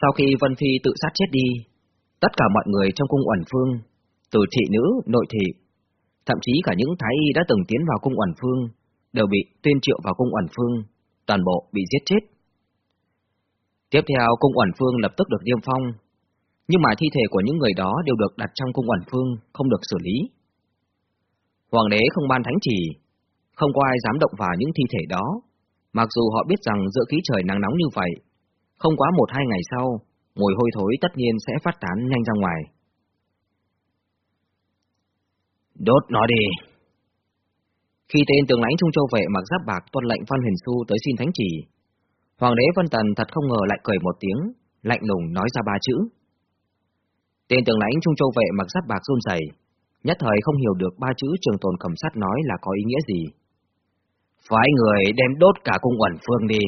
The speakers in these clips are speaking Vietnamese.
Sau khi Vân Phi tự sát chết đi, tất cả mọi người trong cung Uẩn Phương, từ thị nữ, nội thị, thậm chí cả những thái y đã từng tiến vào cung Uẩn Phương, đều bị tuyên triệu vào cung Uẩn Phương, toàn bộ bị giết chết. Tiếp theo, cung Uẩn Phương lập tức được niêm phong, nhưng mà thi thể của những người đó đều được đặt trong cung Uẩn Phương, không được xử lý. Hoàng đế không ban thánh chỉ, không có ai dám động vào những thi thể đó, mặc dù họ biết rằng giữa khí trời nắng nóng như vậy, không quá một hai ngày sau, mùi hôi thối tất nhiên sẽ phát tán nhanh ra ngoài. Đốt nó đi! Khi tên tướng lãnh Trung Châu Vệ mặc giáp bạc tuân lệnh Văn Huyền Xu tới xin thánh chỉ, Hoàng đế Vân Tần thật không ngờ lại cười một tiếng, lạnh lùng nói ra ba chữ. Tên tướng lãnh Trung Châu Vệ mặc giáp bạc run rẩy, nhất thời không hiểu được ba chữ trường tồn cầm sát nói là có ý nghĩa gì. Phái người đem đốt cả cung uẩn phương đi.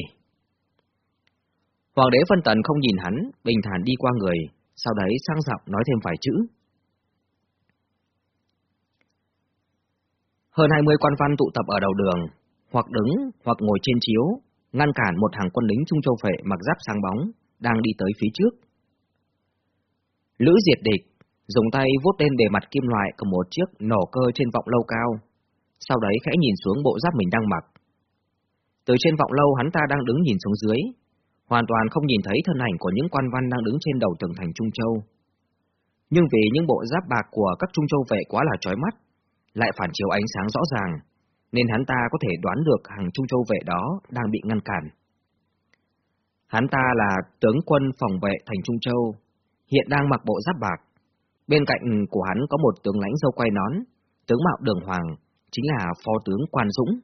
Hoàng đế phân tần không nhìn hắn, bình thản đi qua người, sau đấy sang giọng nói thêm vài chữ. Hơn 20 quan văn tụ tập ở đầu đường, hoặc đứng, hoặc ngồi trên chiếu, ngăn cản một hàng quân lính Trung Châu Phệ mặc giáp sáng bóng, đang đi tới phía trước. Lữ diệt địch, dùng tay vuốt lên bề mặt kim loại của một chiếc nổ cơ trên vọng lâu cao, sau đấy khẽ nhìn xuống bộ giáp mình đang mặc. Từ trên vọng lâu hắn ta đang đứng nhìn xuống dưới, hoàn toàn không nhìn thấy thân ảnh của những quan văn đang đứng trên đầu tường thành Trung Châu. Nhưng vì những bộ giáp bạc của các Trung Châu vệ quá là chói mắt, lại phản chiếu ánh sáng rõ ràng, nên hắn ta có thể đoán được hàng Trung Châu vệ đó đang bị ngăn cản. Hắn ta là tướng quân phòng vệ thành Trung Châu, hiện đang mặc bộ giáp bạc. Bên cạnh của hắn có một tướng lãnh dâu quay nón, tướng mạo đường hoàng, chính là phó tướng Quan Dũng.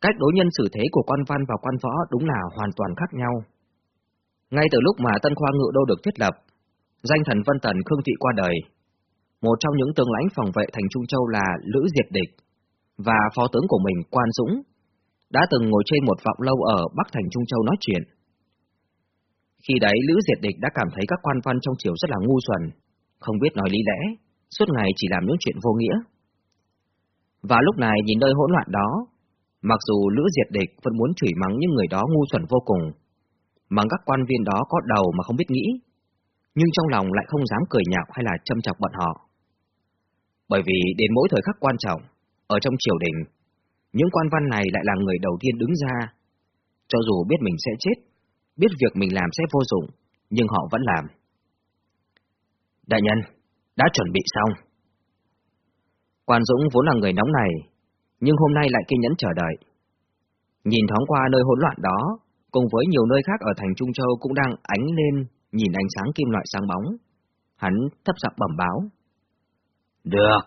Cách đối nhân xử thế của quan văn và quan võ đúng là hoàn toàn khác nhau. Ngay từ lúc mà Tân Khoa Ngự Đô được thiết lập, danh thần Vân Tần Khương Thị qua đời. Một trong những tướng lãnh phòng vệ thành Trung Châu là Lữ Diệt Địch, và phó tướng của mình Quan Dũng, đã từng ngồi trên một vọng lâu ở Bắc thành Trung Châu nói chuyện. Khi đấy Lữ Diệt Địch đã cảm thấy các quan văn trong triều rất là ngu xuẩn, không biết nói lý lẽ, suốt ngày chỉ làm những chuyện vô nghĩa. Và lúc này nhìn nơi hỗn loạn đó, mặc dù Lữ Diệt Địch vẫn muốn chửi mắng những người đó ngu xuẩn vô cùng, mắng các quan viên đó có đầu mà không biết nghĩ, nhưng trong lòng lại không dám cười nhạo hay là châm chọc bọn họ. Bởi vì đến mỗi thời khắc quan trọng, ở trong triều đình, những quan văn này lại là người đầu tiên đứng ra. Cho dù biết mình sẽ chết, biết việc mình làm sẽ vô dụng, nhưng họ vẫn làm. Đại nhân, đã chuẩn bị xong. Quan Dũng vốn là người nóng này, nhưng hôm nay lại kiên nhẫn chờ đợi. Nhìn thoáng qua nơi hỗn loạn đó, cùng với nhiều nơi khác ở thành Trung Châu cũng đang ánh lên, nhìn ánh sáng kim loại sáng bóng. Hắn thấp giọng bẩm báo. Được,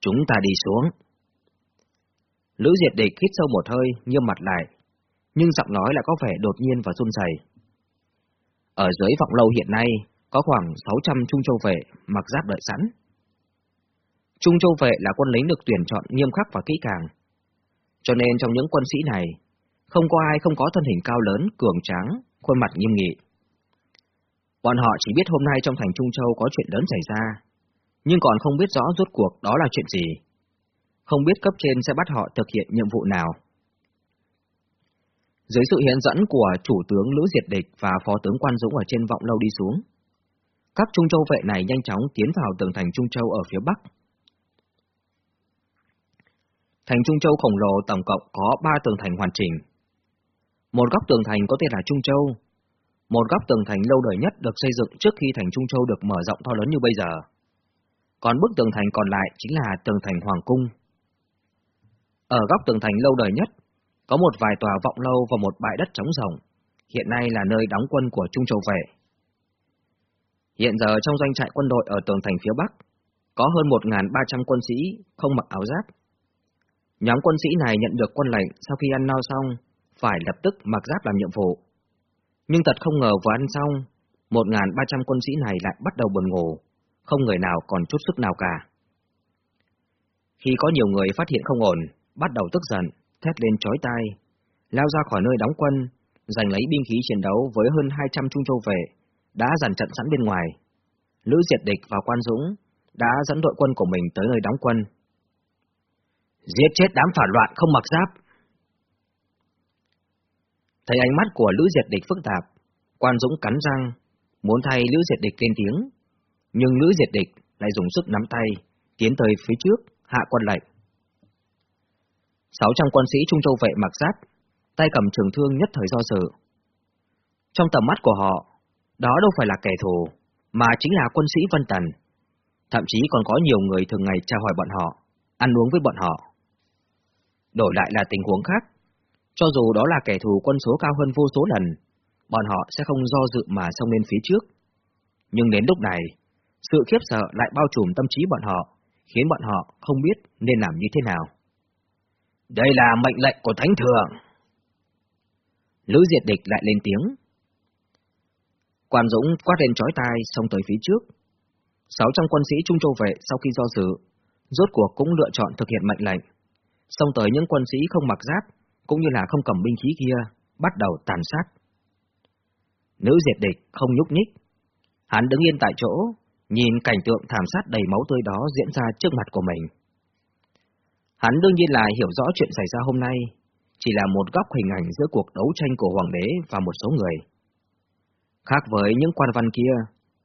chúng ta đi xuống. Lữ Diệt Địch hít sâu một hơi, nghiêm mặt lại, nhưng giọng nói lại có vẻ đột nhiên và run rẩy. Ở dưới vọng lâu hiện nay, có khoảng 600 Trung Châu vệ mặc giáp đợi sẵn. Trung Châu vệ là quân lính được tuyển chọn nghiêm khắc và kỹ càng. Cho nên trong những quân sĩ này, không có ai không có thân hình cao lớn, cường tráng, khuôn mặt nghiêm nghị. Bọn họ chỉ biết hôm nay trong thành Trung Châu có chuyện lớn xảy ra, nhưng còn không biết rõ rốt cuộc đó là chuyện gì. Không biết cấp trên sẽ bắt họ thực hiện nhiệm vụ nào. Dưới sự hiện dẫn của chủ tướng Lữ Diệt Địch và phó tướng Quan Dũng ở trên vọng lâu đi xuống, các Trung Châu vệ này nhanh chóng tiến vào tường thành Trung Châu ở phía Bắc. Thành Trung Châu khổng lồ tổng cộng có 3 tường thành hoàn chỉnh. Một góc tường thành có tên là Trung Châu, một góc tường thành lâu đời nhất được xây dựng trước khi thành Trung Châu được mở rộng to lớn như bây giờ. Còn bức tường thành còn lại chính là tường thành Hoàng Cung. Ở góc tường thành lâu đời nhất, có một vài tòa vọng lâu và một bãi đất trống rộng, hiện nay là nơi đóng quân của Trung Châu Vệ. Hiện giờ trong doanh trại quân đội ở tường thành phía Bắc, có hơn 1.300 quân sĩ không mặc áo giáp. Nhóm quân sĩ này nhận được quân lệnh sau khi ăn no xong, phải lập tức mặc giáp làm nhiệm vụ. Nhưng thật không ngờ vừa ăn xong, 1.300 quân sĩ này lại bắt đầu buồn ngủ, không người nào còn chút sức nào cả. Khi có nhiều người phát hiện không ổn, bắt đầu tức giận, thét lên chói tai, lao ra khỏi nơi đóng quân, giành lấy binh khí chiến đấu với hơn 200 trung châu vệ, đã dàn trận sẵn bên ngoài. Lữ Diệt Địch và Quan Dũng đã dẫn đội quân của mình tới nơi đóng quân. Giết chết đám phản loạn không mặc giáp. Thấy ánh mắt của Lữ Diệt Địch phức tạp, Quan Dũng cắn răng, muốn thay Lữ Diệt Địch lên tiếng, nhưng Lữ Diệt Địch lại dùng sức nắm tay, tiến tới phía trước, hạ quân lệnh. 600 quân sĩ Trung Châu vệ mặc giáp, tay cầm trường thương nhất thời do sự. Trong tầm mắt của họ, đó đâu phải là kẻ thù, mà chính là quân sĩ Vân Tần. Thậm chí còn có nhiều người thường ngày chào hỏi bọn họ, ăn uống với bọn họ. Đổi lại là tình huống khác, cho dù đó là kẻ thù quân số cao hơn vô số lần, bọn họ sẽ không do dự mà xông lên phía trước. Nhưng đến lúc này, sự khiếp sợ lại bao trùm tâm trí bọn họ, khiến bọn họ không biết nên làm như thế nào. Đây là mệnh lệnh của Thánh Thượng. Lữ Diệt Địch lại lên tiếng. Quan Dũng quát lên chói tai xông tới phía trước. 600 quân sĩ Trung Châu Vệ sau khi do dự, rốt cuộc cũng lựa chọn thực hiện mệnh lệnh. Xông tới những quân sĩ không mặc giáp, cũng như là không cầm binh khí kia, bắt đầu tàn sát. Nữ diệt địch không nhúc nhích. Hắn đứng yên tại chỗ, nhìn cảnh tượng thảm sát đầy máu tươi đó diễn ra trước mặt của mình. Hắn đương nhiên là hiểu rõ chuyện xảy ra hôm nay, chỉ là một góc hình ảnh giữa cuộc đấu tranh của hoàng đế và một số người. Khác với những quan văn kia,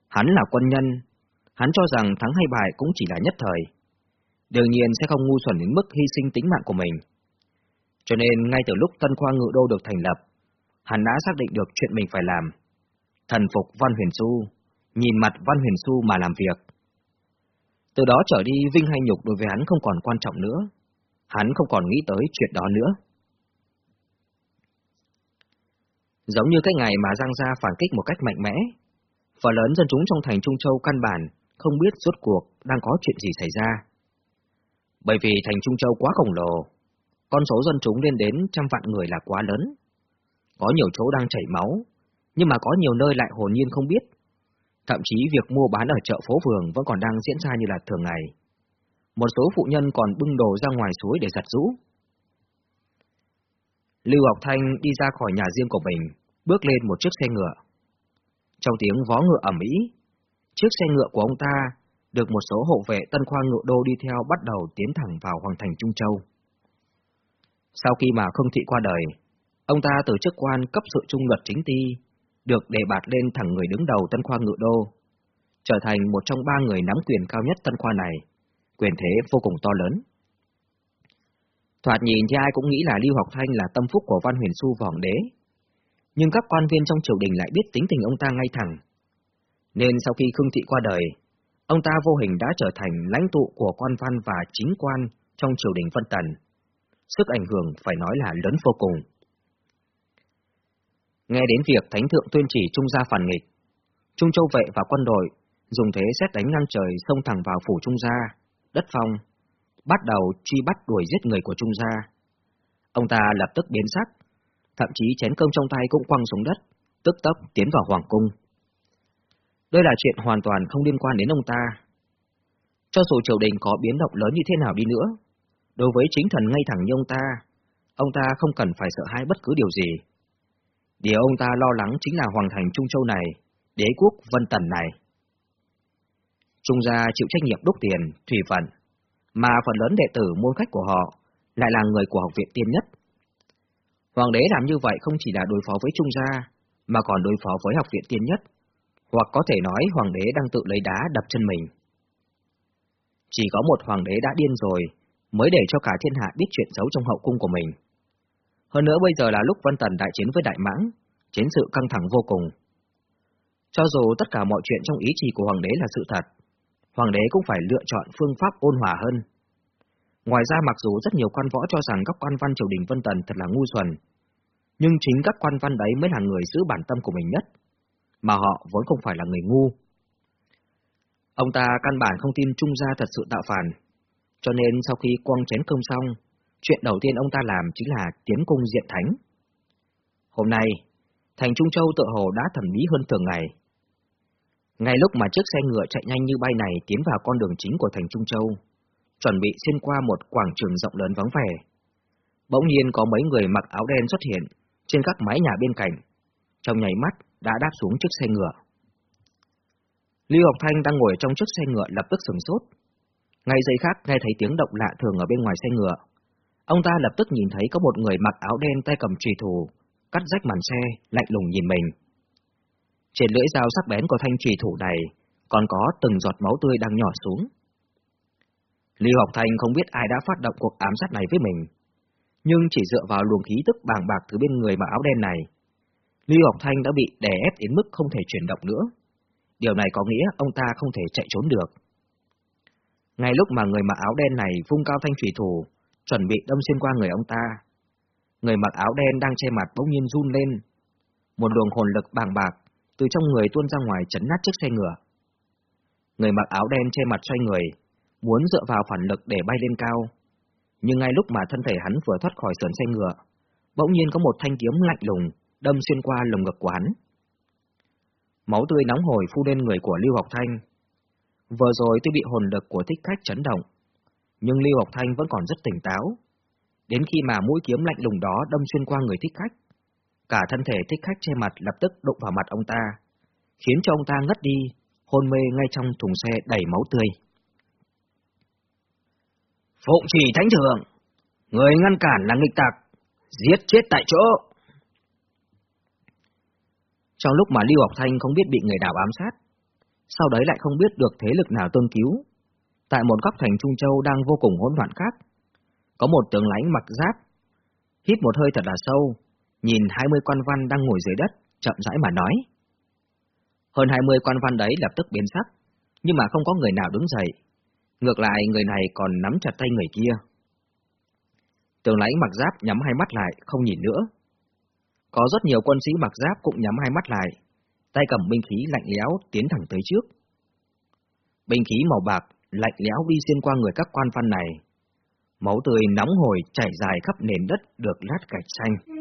hắn là quân nhân, hắn cho rằng thắng hay bại cũng chỉ là nhất thời. Đương nhiên sẽ không ngu xuẩn đến mức hy sinh tính mạng của mình. Cho nên ngay từ lúc Tân Khoa Ngự Đô được thành lập, hắn đã xác định được chuyện mình phải làm. Thần phục Văn Huyền Xu, nhìn mặt Văn Huyền Xu mà làm việc. Từ đó trở đi vinh hay nhục đối với hắn không còn quan trọng nữa. Hắn không còn nghĩ tới chuyện đó nữa. Giống như cái ngày mà Giang Gia phản kích một cách mạnh mẽ, phần lớn dân chúng trong thành Trung Châu căn bản không biết rốt cuộc đang có chuyện gì xảy ra. Bởi vì thành Trung Châu quá khổng lồ, con số dân chúng lên đến trăm vạn người là quá lớn. Có nhiều chỗ đang chảy máu, nhưng mà có nhiều nơi lại hồn nhiên không biết. Thậm chí việc mua bán ở chợ phố phường vẫn còn đang diễn ra như là thường ngày. Một số phụ nhân còn bưng đồ ra ngoài suối để giặt rũ. Lưu Ngọc Thanh đi ra khỏi nhà riêng của mình, bước lên một chiếc xe ngựa. Trong tiếng vó ngựa ẩm ý, chiếc xe ngựa của ông ta được một số hộ vệ Tân Khoa ngự Đô đi theo bắt đầu tiến thẳng vào Hoàng thành Trung Châu. Sau khi mà khương thị qua đời, ông ta từ chức quan cấp sự trung luật chính ti, được đề bạt lên thẳng người đứng đầu Tân Khoa Ngự Đô, trở thành một trong ba người nắm quyền cao nhất Tân Khoa này, quyền thế vô cùng to lớn. Thoạt nhìn thì ai cũng nghĩ là Lưu Học Thanh là tâm phúc của Văn Huyền Xu vọng đế, nhưng các quan viên trong triều đình lại biết tính tình ông ta ngay thẳng. Nên sau khi Khương Thị qua đời, ông ta vô hình đã trở thành lãnh tụ của quan văn và chính quan trong triều đình Vân Tần sức ảnh hưởng phải nói là lớn vô cùng. Nghe đến việc Thánh Thượng tuyên chỉ Trung gia phản nghịch, Trung Châu Vệ và quân đội dùng thế xét đánh ngang trời xông thẳng vào phủ Trung gia, đất phong, bắt đầu truy bắt đuổi giết người của Trung gia. Ông ta lập tức biến sắc, thậm chí chén cơm trong tay cũng quăng xuống đất, tức tốc tiến vào hoàng cung. Đây là chuyện hoàn toàn không liên quan đến ông ta. Cho dù triều đình có biến động lớn như thế nào đi nữa, Đối với chính thần ngay thẳng như ông ta, ông ta không cần phải sợ hãi bất cứ điều gì. Điều ông ta lo lắng chính là hoàng thành Trung Châu này, đế quốc Vân Tần này. Trung gia chịu trách nhiệm đúc tiền, thủy vận, mà phần lớn đệ tử môn khách của họ lại là người của học viện tiên nhất. Hoàng đế làm như vậy không chỉ là đối phó với Trung gia, mà còn đối phó với học viện tiên nhất, hoặc có thể nói hoàng đế đang tự lấy đá đập chân mình. Chỉ có một hoàng đế đã điên rồi, mới để cho cả thiên hạ biết chuyện xấu trong hậu cung của mình. Hơn nữa bây giờ là lúc Vân Tần đại chiến với Đại Mãng, chiến sự căng thẳng vô cùng. Cho dù tất cả mọi chuyện trong ý chỉ của Hoàng đế là sự thật, Hoàng đế cũng phải lựa chọn phương pháp ôn hòa hơn. Ngoài ra mặc dù rất nhiều quan võ cho rằng các quan văn triều đình Vân Tần thật là ngu xuẩn, nhưng chính các quan văn đấy mới là người giữ bản tâm của mình nhất, mà họ vốn không phải là người ngu. Ông ta căn bản không tin Trung gia thật sự tạo phản, cho nên sau khi quăng chén cơm xong, chuyện đầu tiên ông ta làm chính là tiến cung diện thánh. Hôm nay, thành Trung Châu tự hồ đã thần bí hơn thường ngày. Ngay lúc mà chiếc xe ngựa chạy nhanh như bay này tiến vào con đường chính của thành Trung Châu, chuẩn bị xuyên qua một quảng trường rộng lớn vắng vẻ. Bỗng nhiên có mấy người mặc áo đen xuất hiện trên các mái nhà bên cạnh, trong nháy mắt đã đáp xuống chiếc xe ngựa. Lưu Học Thanh đang ngồi trong chiếc xe ngựa lập tức sửng sốt, ngay giây khác nghe thấy tiếng động lạ thường ở bên ngoài xe ngựa. Ông ta lập tức nhìn thấy có một người mặc áo đen tay cầm trùy thủ, cắt rách màn xe, lạnh lùng nhìn mình. Trên lưỡi dao sắc bén của thanh trùy thủ này còn có từng giọt máu tươi đang nhỏ xuống. Lưu Học Thanh không biết ai đã phát động cuộc ám sát này với mình, nhưng chỉ dựa vào luồng khí tức bàng bạc từ bên người mặc áo đen này, Lưu Học Thanh đã bị đè ép đến mức không thể chuyển động nữa. Điều này có nghĩa ông ta không thể chạy trốn được. Ngay lúc mà người mặc áo đen này vung cao thanh thủy thủ, chuẩn bị đâm xuyên qua người ông ta, người mặc áo đen đang che mặt bỗng nhiên run lên. Một luồng hồn lực bàng bạc từ trong người tuôn ra ngoài chấn nát chiếc xe ngựa. Người mặc áo đen che mặt xoay người, muốn dựa vào phản lực để bay lên cao. Nhưng ngay lúc mà thân thể hắn vừa thoát khỏi sườn xe ngựa, bỗng nhiên có một thanh kiếm lạnh lùng đâm xuyên qua lồng ngực của hắn. Máu tươi nóng hổi phu lên người của Lưu Học Thanh. Vừa rồi tôi bị hồn lực của thích khách chấn động, nhưng Lưu Học Thanh vẫn còn rất tỉnh táo. Đến khi mà mũi kiếm lạnh lùng đó đâm xuyên qua người thích khách, cả thân thể thích khách che mặt lập tức đụng vào mặt ông ta, khiến cho ông ta ngất đi, hôn mê ngay trong thùng xe đầy máu tươi. Phụng chỉ thánh thượng, người ngăn cản là nghịch tặc, giết chết tại chỗ. Trong lúc mà Lưu Học Thanh không biết bị người nào ám sát, sau đấy lại không biết được thế lực nào tương cứu, tại một góc thành Trung Châu đang vô cùng hỗn loạn khác, có một tướng lãnh mặc giáp, hít một hơi thật là sâu, nhìn 20 quan văn đang ngồi dưới đất, chậm rãi mà nói. Hơn 20 quan văn đấy lập tức biến sắc, nhưng mà không có người nào đứng dậy. Ngược lại người này còn nắm chặt tay người kia. tường lãnh mặc giáp nhắm hai mắt lại, không nhìn nữa. Có rất nhiều quân sĩ mặc giáp cũng nhắm hai mắt lại, tay cầm binh khí lạnh lẽo tiến thẳng tới trước. Binh khí màu bạc lạnh lẽo đi xuyên qua người các quan văn này. Máu tươi nóng hổi chảy dài khắp nền đất được lát gạch xanh.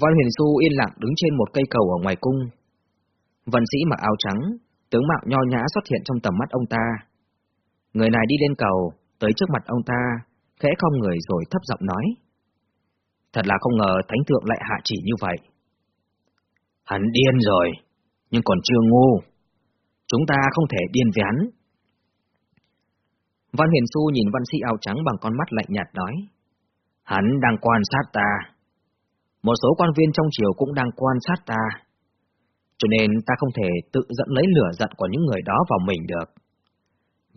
Văn Huyền Du yên lặng đứng trên một cây cầu ở ngoài cung. Vận sĩ mặc áo trắng, tướng mạo nho nhã xuất hiện trong tầm mắt ông ta. Người này đi lên cầu, tới trước mặt ông ta, khẽ không người rồi thấp giọng nói. Thật là không ngờ thánh thượng lại hạ chỉ như vậy. Hắn điên rồi, nhưng còn chưa ngu. Chúng ta không thể điên với hắn. Văn Huyền Du nhìn văn sĩ áo trắng bằng con mắt lạnh nhạt nói. Hắn đang quan sát ta. Một số quan viên trong triều cũng đang quan sát ta. Cho nên ta không thể tự dẫn lấy lửa giận của những người đó vào mình được.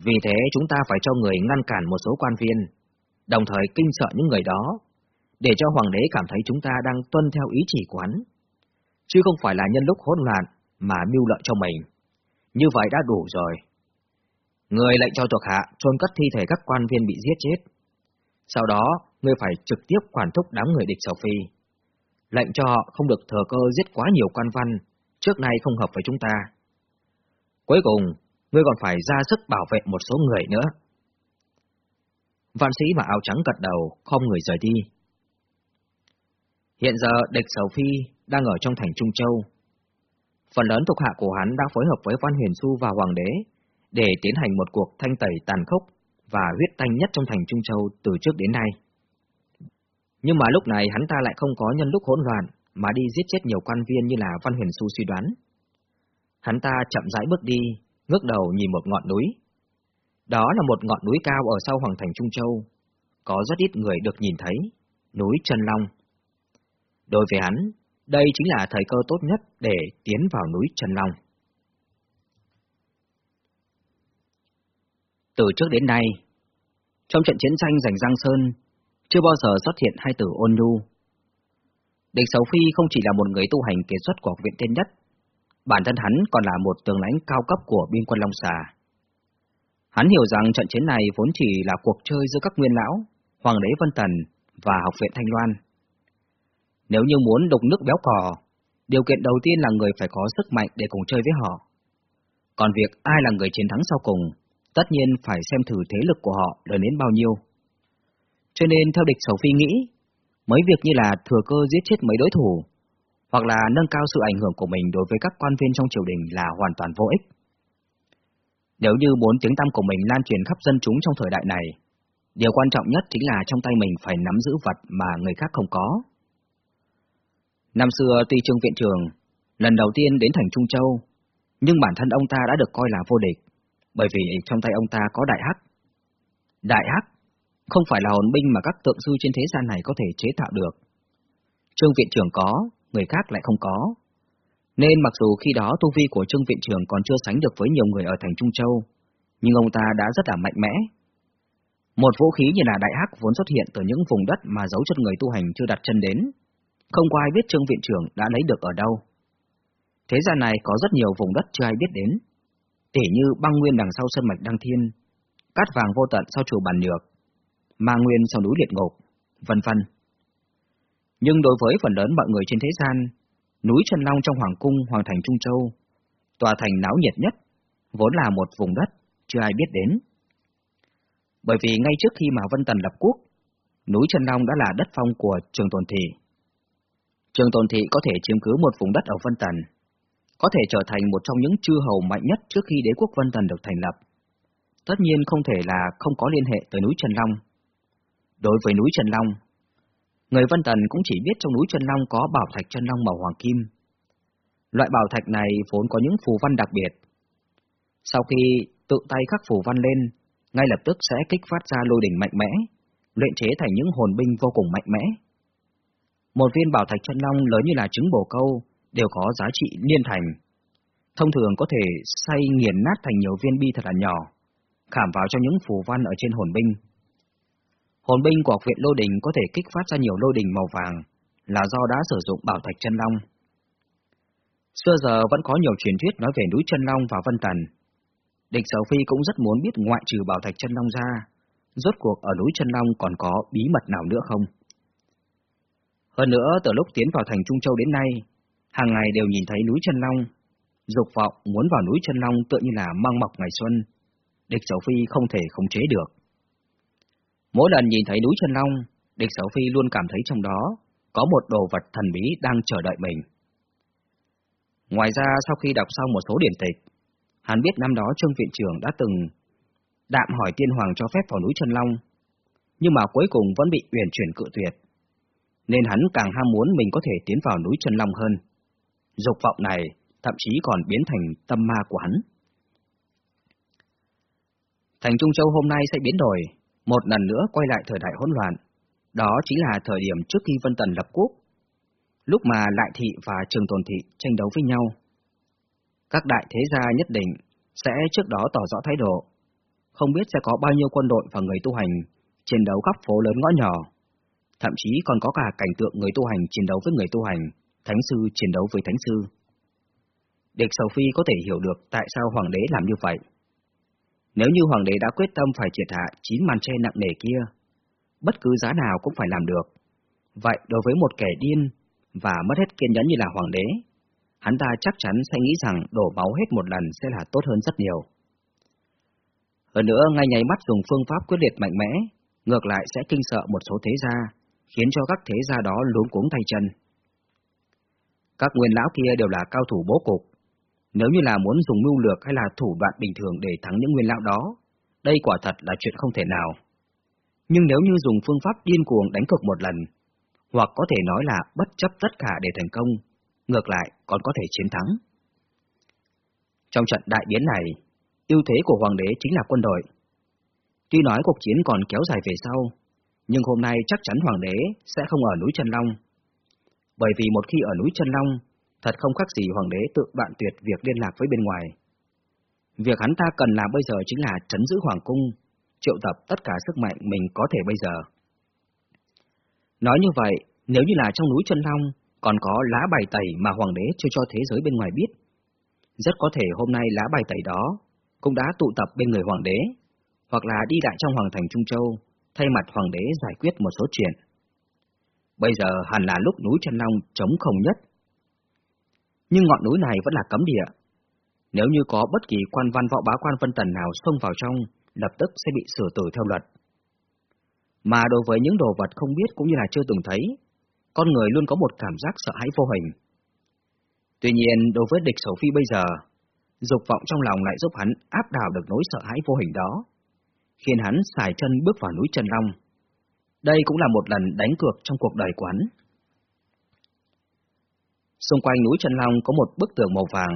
Vì thế chúng ta phải cho người ngăn cản một số quan viên, đồng thời kinh sợ những người đó, để cho hoàng đế cảm thấy chúng ta đang tuân theo ý chỉ quán, chứ không phải là nhân lúc hỗn loạn mà mưu lợi cho mình. Như vậy đã đủ rồi. Người lệnh cho thuộc hạ chôn cất thi thể các quan viên bị giết chết. Sau đó, người phải trực tiếp quản thúc đám người địch Sầu Phi lệnh cho họ không được thừa cơ giết quá nhiều quan văn, trước nay không hợp với chúng ta. Cuối cùng, ngươi còn phải ra sức bảo vệ một số người nữa. Văn sĩ mà áo trắng gật đầu, không người rời đi. Hiện giờ địch Sầu Phi đang ở trong thành Trung Châu. Phần lớn thuộc hạ của hắn đã phối hợp với Văn Huyền Xu và Hoàng đế để tiến hành một cuộc thanh tẩy tàn khốc và huyết tanh nhất trong thành Trung Châu từ trước đến nay. Nhưng mà lúc này hắn ta lại không có nhân lúc hỗn loạn, mà đi giết chết nhiều quan viên như là Văn Huyền Xu suy đoán. Hắn ta chậm rãi bước đi, ngước đầu nhìn một ngọn núi. Đó là một ngọn núi cao ở sau Hoàng thành Trung Châu. Có rất ít người được nhìn thấy, núi Trần Long. Đối với hắn, đây chính là thời cơ tốt nhất để tiến vào núi Trần Long. Từ trước đến nay, trong trận chiến tranh giành Giang Sơn, chưa bao giờ xuất hiện hai từ ôn nhu. Địch Sấu Phi không chỉ là một người tu hành kiệt xuất của học viện tiên nhất, bản thân hắn còn là một tướng lãnh cao cấp của biên quân Long Xà. Hắn hiểu rằng trận chiến này vốn chỉ là cuộc chơi giữa các nguyên lão, Hoàng đế Vân Tần và học viện Thanh Loan. Nếu như muốn đục nước béo cò, Điều kiện đầu tiên là người phải có sức mạnh để cùng chơi với họ. Còn việc ai là người chiến thắng sau cùng, tất nhiên phải xem thử thế lực của họ lớn đến bao nhiêu. Cho nên theo địch Sầu Phi nghĩ, mấy việc như là thừa cơ giết chết mấy đối thủ, hoặc là nâng cao sự ảnh hưởng của mình đối với các quan viên trong triều đình là hoàn toàn vô ích. Nếu như muốn tiếng tăm của mình lan truyền khắp dân chúng trong thời đại này, điều quan trọng nhất chính là trong tay mình phải nắm giữ vật mà người khác không có. Năm xưa tuy Trương Viện Trường lần đầu tiên đến thành Trung Châu, nhưng bản thân ông ta đã được coi là vô địch, bởi vì trong tay ông ta có đại hắc. Đại hắc không phải là hồn binh mà các tượng sư trên thế gian này có thể chế tạo được. Trương Viện trưởng có, người khác lại không có. Nên mặc dù khi đó tu vi của Trương Viện trưởng còn chưa sánh được với nhiều người ở thành Trung Châu, nhưng ông ta đã rất là mạnh mẽ. Một vũ khí như là đại hắc vốn xuất hiện từ những vùng đất mà dấu chân người tu hành chưa đặt chân đến, không có ai biết Trương Viện Trưởng đã lấy được ở đâu. Thế gian này có rất nhiều vùng đất chưa ai biết đến, tỉ như băng nguyên đằng sau sân mạch Đăng Thiên, cát vàng vô tận sau chùa Bàn Nhược, ma nguyên sau núi Liệt Ngục, vân vân. Nhưng đối với phần lớn mọi người trên thế gian, núi Trần Long trong Hoàng Cung, Hoàng Thành Trung Châu, tòa thành náo nhiệt nhất, vốn là một vùng đất chưa ai biết đến. Bởi vì ngay trước khi mà Vân Tần lập quốc, núi Trần Long đã là đất phong của Trường Tồn Thị. Trường Tồn Thị có thể chiếm cứ một vùng đất ở Vân Tần, có thể trở thành một trong những chư hầu mạnh nhất trước khi đế quốc Vân Tần được thành lập. Tất nhiên không thể là không có liên hệ tới núi Trần Long. Đối với núi Trần Long, người Vân Tần cũng chỉ biết trong núi Trần Long có bảo thạch Trần Long màu hoàng kim. Loại bảo thạch này vốn có những phù văn đặc biệt. Sau khi tự tay khắc phù văn lên, ngay lập tức sẽ kích phát ra lôi đỉnh mạnh mẽ, luyện chế thành những hồn binh vô cùng mạnh mẽ. Một viên bảo thạch chân long lớn như là trứng bồ câu đều có giá trị liên thành. Thông thường có thể xay nghiền nát thành nhiều viên bi thật là nhỏ, khảm vào cho những phù văn ở trên hồn binh. Hồn binh của học viện Lô Đình có thể kích phát ra nhiều lô đình màu vàng, là do đã sử dụng bảo thạch chân long. Xưa giờ vẫn có nhiều truyền thuyết nói về núi chân long và Vân Tần. Địch Sở Phi cũng rất muốn biết ngoại trừ bảo thạch chân long ra, rốt cuộc ở núi chân long còn có bí mật nào nữa không? Hơn nữa, từ lúc tiến vào thành Trung Châu đến nay, hàng ngày đều nhìn thấy núi chân long, dục vọng muốn vào núi chân long tựa như là mang mọc ngày xuân, địch Sở Phi không thể khống chế được. Mỗi lần nhìn thấy núi chân long, địch Sở Phi luôn cảm thấy trong đó có một đồ vật thần bí đang chờ đợi mình. Ngoài ra, sau khi đọc xong một số điển tịch, hắn biết năm đó Trương Viện Trưởng đã từng đạm hỏi tiên hoàng cho phép vào núi chân long, nhưng mà cuối cùng vẫn bị uyển chuyển cự tuyệt nên hắn càng ham muốn mình có thể tiến vào núi chân long hơn. Dục vọng này thậm chí còn biến thành tâm ma của hắn. Thành Trung Châu hôm nay sẽ biến đổi, một lần nữa quay lại thời đại hỗn loạn. Đó chính là thời điểm trước khi Vân Tần lập quốc, lúc mà Lại Thị và Trường Tồn Thị tranh đấu với nhau. Các đại thế gia nhất định sẽ trước đó tỏ rõ thái độ, không biết sẽ có bao nhiêu quân đội và người tu hành chiến đấu khắp phố lớn ngõ nhỏ thậm chí còn có cả cảnh tượng người tu hành chiến đấu với người tu hành, thánh sư chiến đấu với thánh sư. Địch Sầu Phi có thể hiểu được tại sao hoàng đế làm như vậy. Nếu như hoàng đế đã quyết tâm phải triệt hạ chín màn tre nặng nề kia, bất cứ giá nào cũng phải làm được. Vậy đối với một kẻ điên và mất hết kiên nhẫn như là hoàng đế, hắn ta chắc chắn sẽ nghĩ rằng đổ máu hết một lần sẽ là tốt hơn rất nhiều. Hơn nữa, ngay nháy mắt dùng phương pháp quyết liệt mạnh mẽ, ngược lại sẽ kinh sợ một số thế gia, khiến cho các thế gia đó luống cuống tay chân. Các nguyên lão kia đều là cao thủ bố cục. Nếu như là muốn dùng mưu lược hay là thủ đoạn bình thường để thắng những nguyên lão đó, đây quả thật là chuyện không thể nào. Nhưng nếu như dùng phương pháp điên cuồng đánh cực một lần, hoặc có thể nói là bất chấp tất cả để thành công, ngược lại còn có thể chiến thắng. Trong trận đại biến này, ưu thế của hoàng đế chính là quân đội. Tuy nói cuộc chiến còn kéo dài về sau, nhưng hôm nay chắc chắn hoàng đế sẽ không ở núi Trần Long. Bởi vì một khi ở núi Trần Long, thật không khác gì hoàng đế tự bạn tuyệt việc liên lạc với bên ngoài. Việc hắn ta cần làm bây giờ chính là trấn giữ hoàng cung, triệu tập tất cả sức mạnh mình có thể bây giờ. Nói như vậy, nếu như là trong núi chân Long còn có lá bài tẩy mà hoàng đế chưa cho thế giới bên ngoài biết, rất có thể hôm nay lá bài tẩy đó cũng đã tụ tập bên người hoàng đế, hoặc là đi lại trong hoàng thành Trung Châu, thay mặt hoàng đế giải quyết một số chuyện. Bây giờ hẳn là lúc núi chân long chống không nhất nhưng ngọn núi này vẫn là cấm địa. Nếu như có bất kỳ quan văn võ bá quan vân tần nào xông vào trong, lập tức sẽ bị xử tử theo luật. Mà đối với những đồ vật không biết cũng như là chưa từng thấy, con người luôn có một cảm giác sợ hãi vô hình. Tuy nhiên, đối với địch sầu phi bây giờ, dục vọng trong lòng lại giúp hắn áp đảo được nỗi sợ hãi vô hình đó, khiến hắn xài chân bước vào núi Trần Long. Đây cũng là một lần đánh cược trong cuộc đời quán. Xung quanh núi Trần Long có một bức tường màu vàng.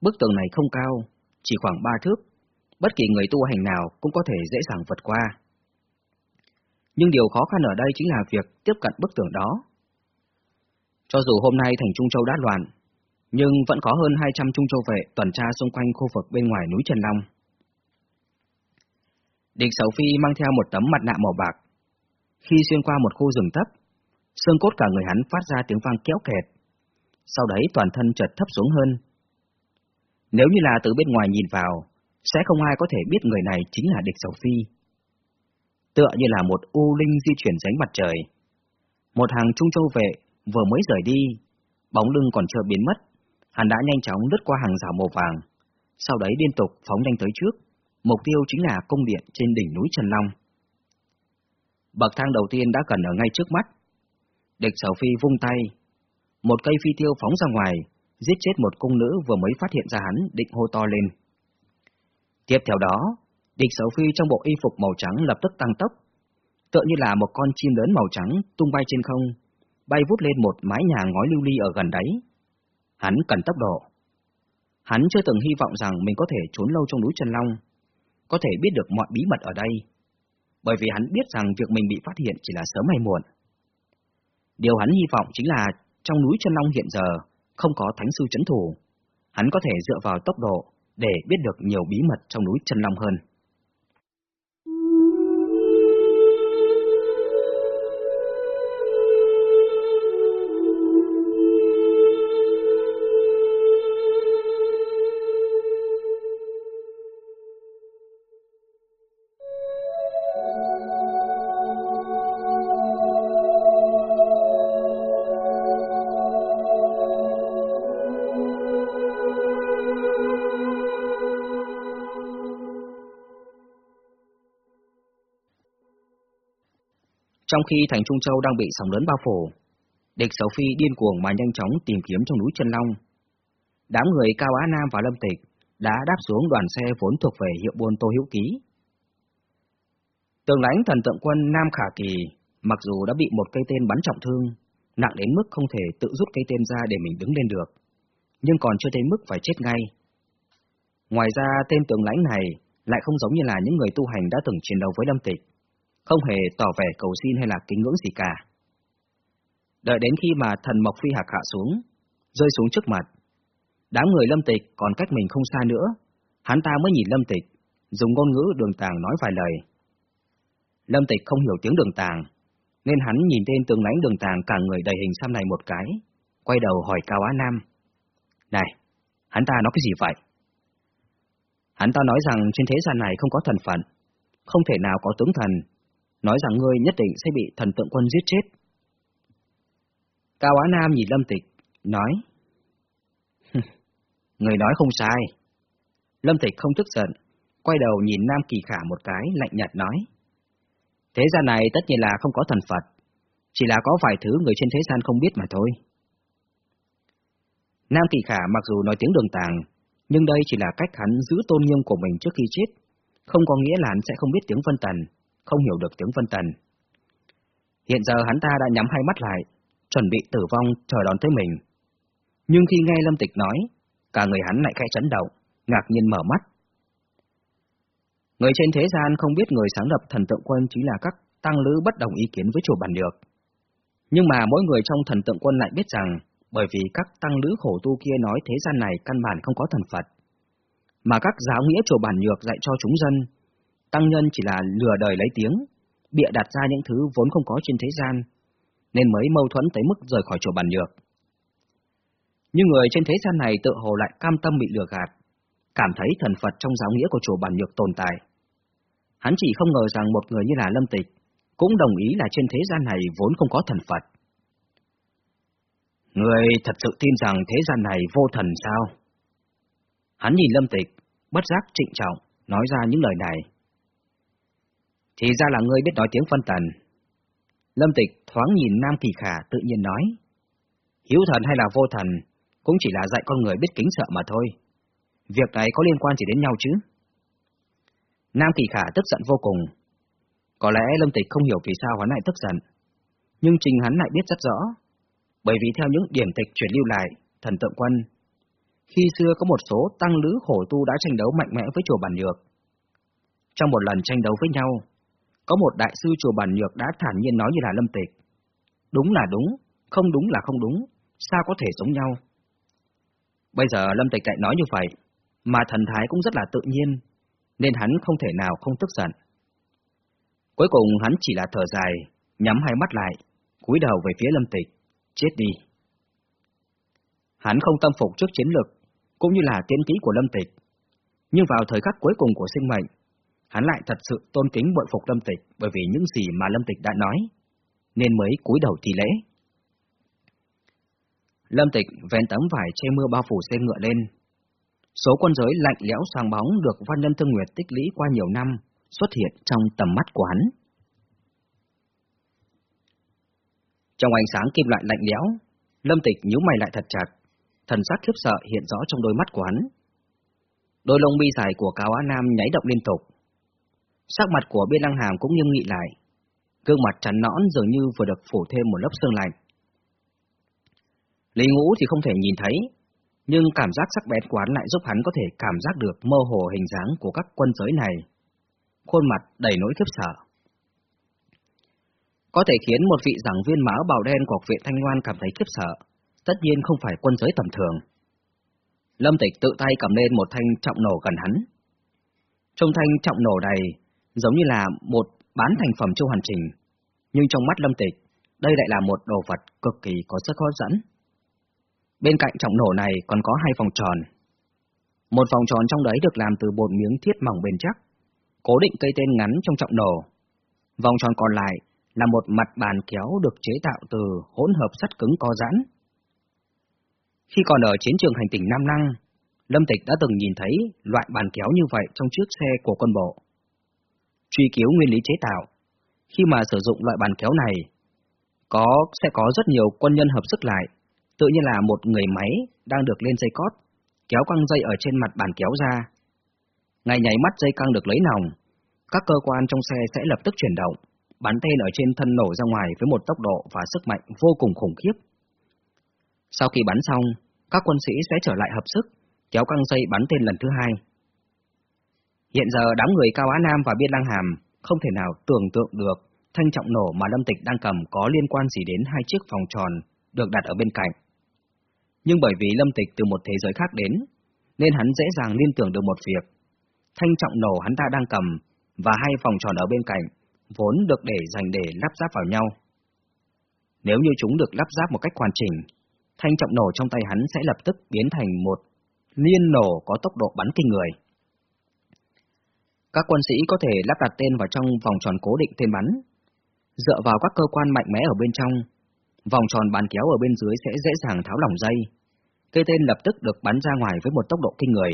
Bức tường này không cao, chỉ khoảng ba thước. Bất kỳ người tu hành nào cũng có thể dễ dàng vượt qua. Nhưng điều khó khăn ở đây chính là việc tiếp cận bức tường đó. Cho dù hôm nay thành Trung Châu đã loạn, nhưng vẫn có hơn 200 Trung Châu vệ tuần tra xung quanh khu vực bên ngoài núi Trần Long. Địch Sầu Phi mang theo một tấm mặt nạ màu bạc. Khi xuyên qua một khu rừng thấp, xương cốt cả người hắn phát ra tiếng vang kéo kẹt. Sau đấy toàn thân chợt thấp xuống hơn. Nếu như là từ bên ngoài nhìn vào, sẽ không ai có thể biết người này chính là địch Sầu Phi. Tựa như là một u linh di chuyển dánh mặt trời. Một hàng trung châu vệ vừa mới rời đi, bóng lưng còn chưa biến mất, hắn đã nhanh chóng lướt qua hàng rào màu vàng, sau đấy liên tục phóng nhanh tới trước, mục tiêu chính là cung điện trên đỉnh núi Trần Long. Bậc thang đầu tiên đã gần ở ngay trước mắt. Địch Sầu Phi vung tay, một cây phi tiêu phóng ra ngoài, giết chết một cung nữ vừa mới phát hiện ra hắn, định hô to lên. Tiếp theo đó, địch xấu Phi trong bộ y phục màu trắng lập tức tăng tốc, tựa như là một con chim lớn màu trắng tung bay trên không, bay vút lên một mái nhà ngói lưu ly ở gần đấy. Hắn cần tốc độ. Hắn chưa từng hy vọng rằng mình có thể trốn lâu trong núi Trần Long, có thể biết được mọi bí mật ở đây, bởi vì hắn biết rằng việc mình bị phát hiện chỉ là sớm hay muộn. Điều hắn hy vọng chính là trong núi chân Long hiện giờ không có thánh sư chấn thủ, hắn có thể dựa vào tốc độ để biết được nhiều bí mật trong núi chân Long hơn. Trong khi thành Trung Châu đang bị sóng lớn bao phủ, địch xấu phi điên cuồng mà nhanh chóng tìm kiếm trong núi Trần Long. Đám người Cao Á Nam và Lâm Tịch đã đáp xuống đoàn xe vốn thuộc về hiệu buôn Tô Hữu Ký. Tường lãnh thần tượng quân Nam Khả Kỳ, mặc dù đã bị một cây tên bắn trọng thương, nặng đến mức không thể tự rút cây tên ra để mình đứng lên được, nhưng còn chưa đến mức phải chết ngay. Ngoài ra, tên tường lãnh này lại không giống như là những người tu hành đã từng chiến đấu với Lâm Tịch không hề tỏ vẻ cầu xin hay là kính ngưỡng gì cả. Đợi đến khi mà thần Mộc Phi Hạc hạ xuống, rơi xuống trước mặt, đám người lâm tịch còn cách mình không xa nữa, hắn ta mới nhìn lâm tịch, dùng ngôn ngữ đường tàng nói vài lời. Lâm tịch không hiểu tiếng đường tàng, nên hắn nhìn tên tường lãnh đường tàng cả người đầy hình xăm này một cái, quay đầu hỏi Cao Á Nam. Này, hắn ta nói cái gì vậy? Hắn ta nói rằng trên thế gian này không có thần phận, không thể nào có tướng thần, nói rằng ngươi nhất định sẽ bị thần tượng quân giết chết. Cao Á Nam nhìn Lâm Tịch, nói, Người nói không sai. Lâm Tịch không tức giận, quay đầu nhìn Nam Kỳ Khả một cái, lạnh nhạt nói, Thế gian này tất nhiên là không có thần Phật, chỉ là có vài thứ người trên thế gian không biết mà thôi. Nam Kỳ Khả mặc dù nói tiếng đường tàng, nhưng đây chỉ là cách hắn giữ tôn nghiêm của mình trước khi chết, không có nghĩa là hắn sẽ không biết tiếng Vân Tần, không hiểu được tiếng Vân Tần. Hiện giờ hắn ta đã nhắm hai mắt lại, chuẩn bị tử vong chờ đón tới mình. Nhưng khi nghe Lâm Tịch nói, cả người hắn lại khẽ chấn động, ngạc nhiên mở mắt. Người trên thế gian không biết người sáng lập thần tượng quân chính là các tăng lữ bất đồng ý kiến với chùa bản được. Nhưng mà mỗi người trong thần tượng quân lại biết rằng, bởi vì các tăng lữ khổ tu kia nói thế gian này căn bản không có thần Phật, mà các giáo nghĩa chùa bản nhược dạy cho chúng dân Tăng nhân chỉ là lừa đời lấy tiếng, bịa đặt ra những thứ vốn không có trên thế gian, nên mới mâu thuẫn tới mức rời khỏi chỗ bàn nhược. Nhưng người trên thế gian này tự hồ lại cam tâm bị lừa gạt, cảm thấy thần Phật trong giáo nghĩa của chùa bàn nhược tồn tại. Hắn chỉ không ngờ rằng một người như là Lâm Tịch cũng đồng ý là trên thế gian này vốn không có thần Phật. Người thật sự tin rằng thế gian này vô thần sao? Hắn nhìn Lâm Tịch, bất giác trịnh trọng, nói ra những lời này. Thì ra là ngươi biết nói tiếng phân tần. Lâm Tịch thoáng nhìn Nam Kỳ Khả tự nhiên nói. Hiếu thần hay là vô thần, cũng chỉ là dạy con người biết kính sợ mà thôi. Việc này có liên quan chỉ đến nhau chứ? Nam Kỳ Khả tức giận vô cùng. Có lẽ Lâm Tịch không hiểu vì sao hắn lại tức giận. Nhưng trình hắn lại biết rất rõ. Bởi vì theo những điểm tịch truyền lưu lại, thần tượng quân, khi xưa có một số tăng lữ khổ tu đã tranh đấu mạnh mẽ với chùa Bản Nhược. Trong một lần tranh đấu với nhau, có một đại sư chùa Bản Nhược đã thản nhiên nói như là Lâm Tịch. Đúng là đúng, không đúng là không đúng, sao có thể giống nhau? Bây giờ Lâm Tịch lại nói như vậy, mà thần thái cũng rất là tự nhiên, nên hắn không thể nào không tức giận. Cuối cùng hắn chỉ là thở dài, nhắm hai mắt lại, cúi đầu về phía Lâm Tịch, chết đi. Hắn không tâm phục trước chiến lược, cũng như là tiến kỹ của Lâm Tịch. Nhưng vào thời khắc cuối cùng của sinh mệnh, hắn lại thật sự tôn kính bội phục Lâm Tịch bởi vì những gì mà Lâm Tịch đã nói, nên mới cúi đầu thi lễ. Lâm Tịch vén tấm vải che mưa bao phủ xe ngựa lên. Số quân giới lạnh lẽo sang bóng được Văn Nhân Thương Nguyệt tích lũy qua nhiều năm xuất hiện trong tầm mắt của hắn. Trong ánh sáng kim loại lạnh lẽo, Lâm Tịch nhíu mày lại thật chặt, thần sắc khiếp sợ hiện rõ trong đôi mắt của hắn. Đôi lông mi dài của cao Á Nam nháy động liên tục. Sắc mặt của Biên Lăng Hàm cũng nghiêm nghị lại, gương mặt trắng nõn dường như vừa được phủ thêm một lớp sương lạnh. Lý Ngũ thì không thể nhìn thấy, nhưng cảm giác sắc bén quán lại giúp hắn có thể cảm giác được mơ hồ hình dáng của các quân giới này. Khuôn mặt đầy nỗi khiếp sợ. Có thể khiến một vị giảng viên máu bào đen của học viện Thanh Ngoan cảm thấy khiếp sợ, tất nhiên không phải quân giới tầm thường. Lâm Tịch tự tay cầm lên một thanh trọng nổ gần hắn. Trong thanh trọng nổ này giống như là một bán thành phẩm châu hoàn chỉnh. nhưng trong mắt Lâm Tịch, đây lại là một đồ vật cực kỳ có sức hấp dẫn. Bên cạnh trọng nổ này còn có hai vòng tròn. Một vòng tròn trong đấy được làm từ bột miếng thiết mỏng bền chắc, cố định cây tên ngắn trong trọng nổ. Vòng tròn còn lại là một mặt bàn kéo được chế tạo từ hỗn hợp sắt cứng co giãn. Khi còn ở chiến trường hành tỉnh Nam Năng, Lâm Tịch đã từng nhìn thấy loại bàn kéo như vậy trong chiếc xe của quân bộ. Truy cứu nguyên lý chế tạo, khi mà sử dụng loại bàn kéo này, có sẽ có rất nhiều quân nhân hợp sức lại, tự nhiên là một người máy đang được lên dây cót, kéo căng dây ở trên mặt bàn kéo ra. Ngày nháy mắt dây căng được lấy nòng, các cơ quan trong xe sẽ lập tức chuyển động, bắn tên ở trên thân nổ ra ngoài với một tốc độ và sức mạnh vô cùng khủng khiếp. Sau khi bắn xong, các quân sĩ sẽ trở lại hợp sức, kéo căng dây bắn tên lần thứ hai. Hiện giờ đám người Cao Á Nam và Biên Đăng Hàm không thể nào tưởng tượng được thanh trọng nổ mà Lâm Tịch đang cầm có liên quan gì đến hai chiếc vòng tròn được đặt ở bên cạnh. Nhưng bởi vì Lâm Tịch từ một thế giới khác đến, nên hắn dễ dàng liên tưởng được một việc. Thanh trọng nổ hắn ta đang cầm và hai vòng tròn ở bên cạnh vốn được để dành để lắp ráp vào nhau. Nếu như chúng được lắp ráp một cách hoàn chỉnh, thanh trọng nổ trong tay hắn sẽ lập tức biến thành một liên nổ có tốc độ bắn kinh người. Các quân sĩ có thể lắp đặt tên vào trong vòng tròn cố định tên bắn. Dựa vào các cơ quan mạnh mẽ ở bên trong, vòng tròn bàn kéo ở bên dưới sẽ dễ dàng tháo lỏng dây. Cây tên lập tức được bắn ra ngoài với một tốc độ kinh người.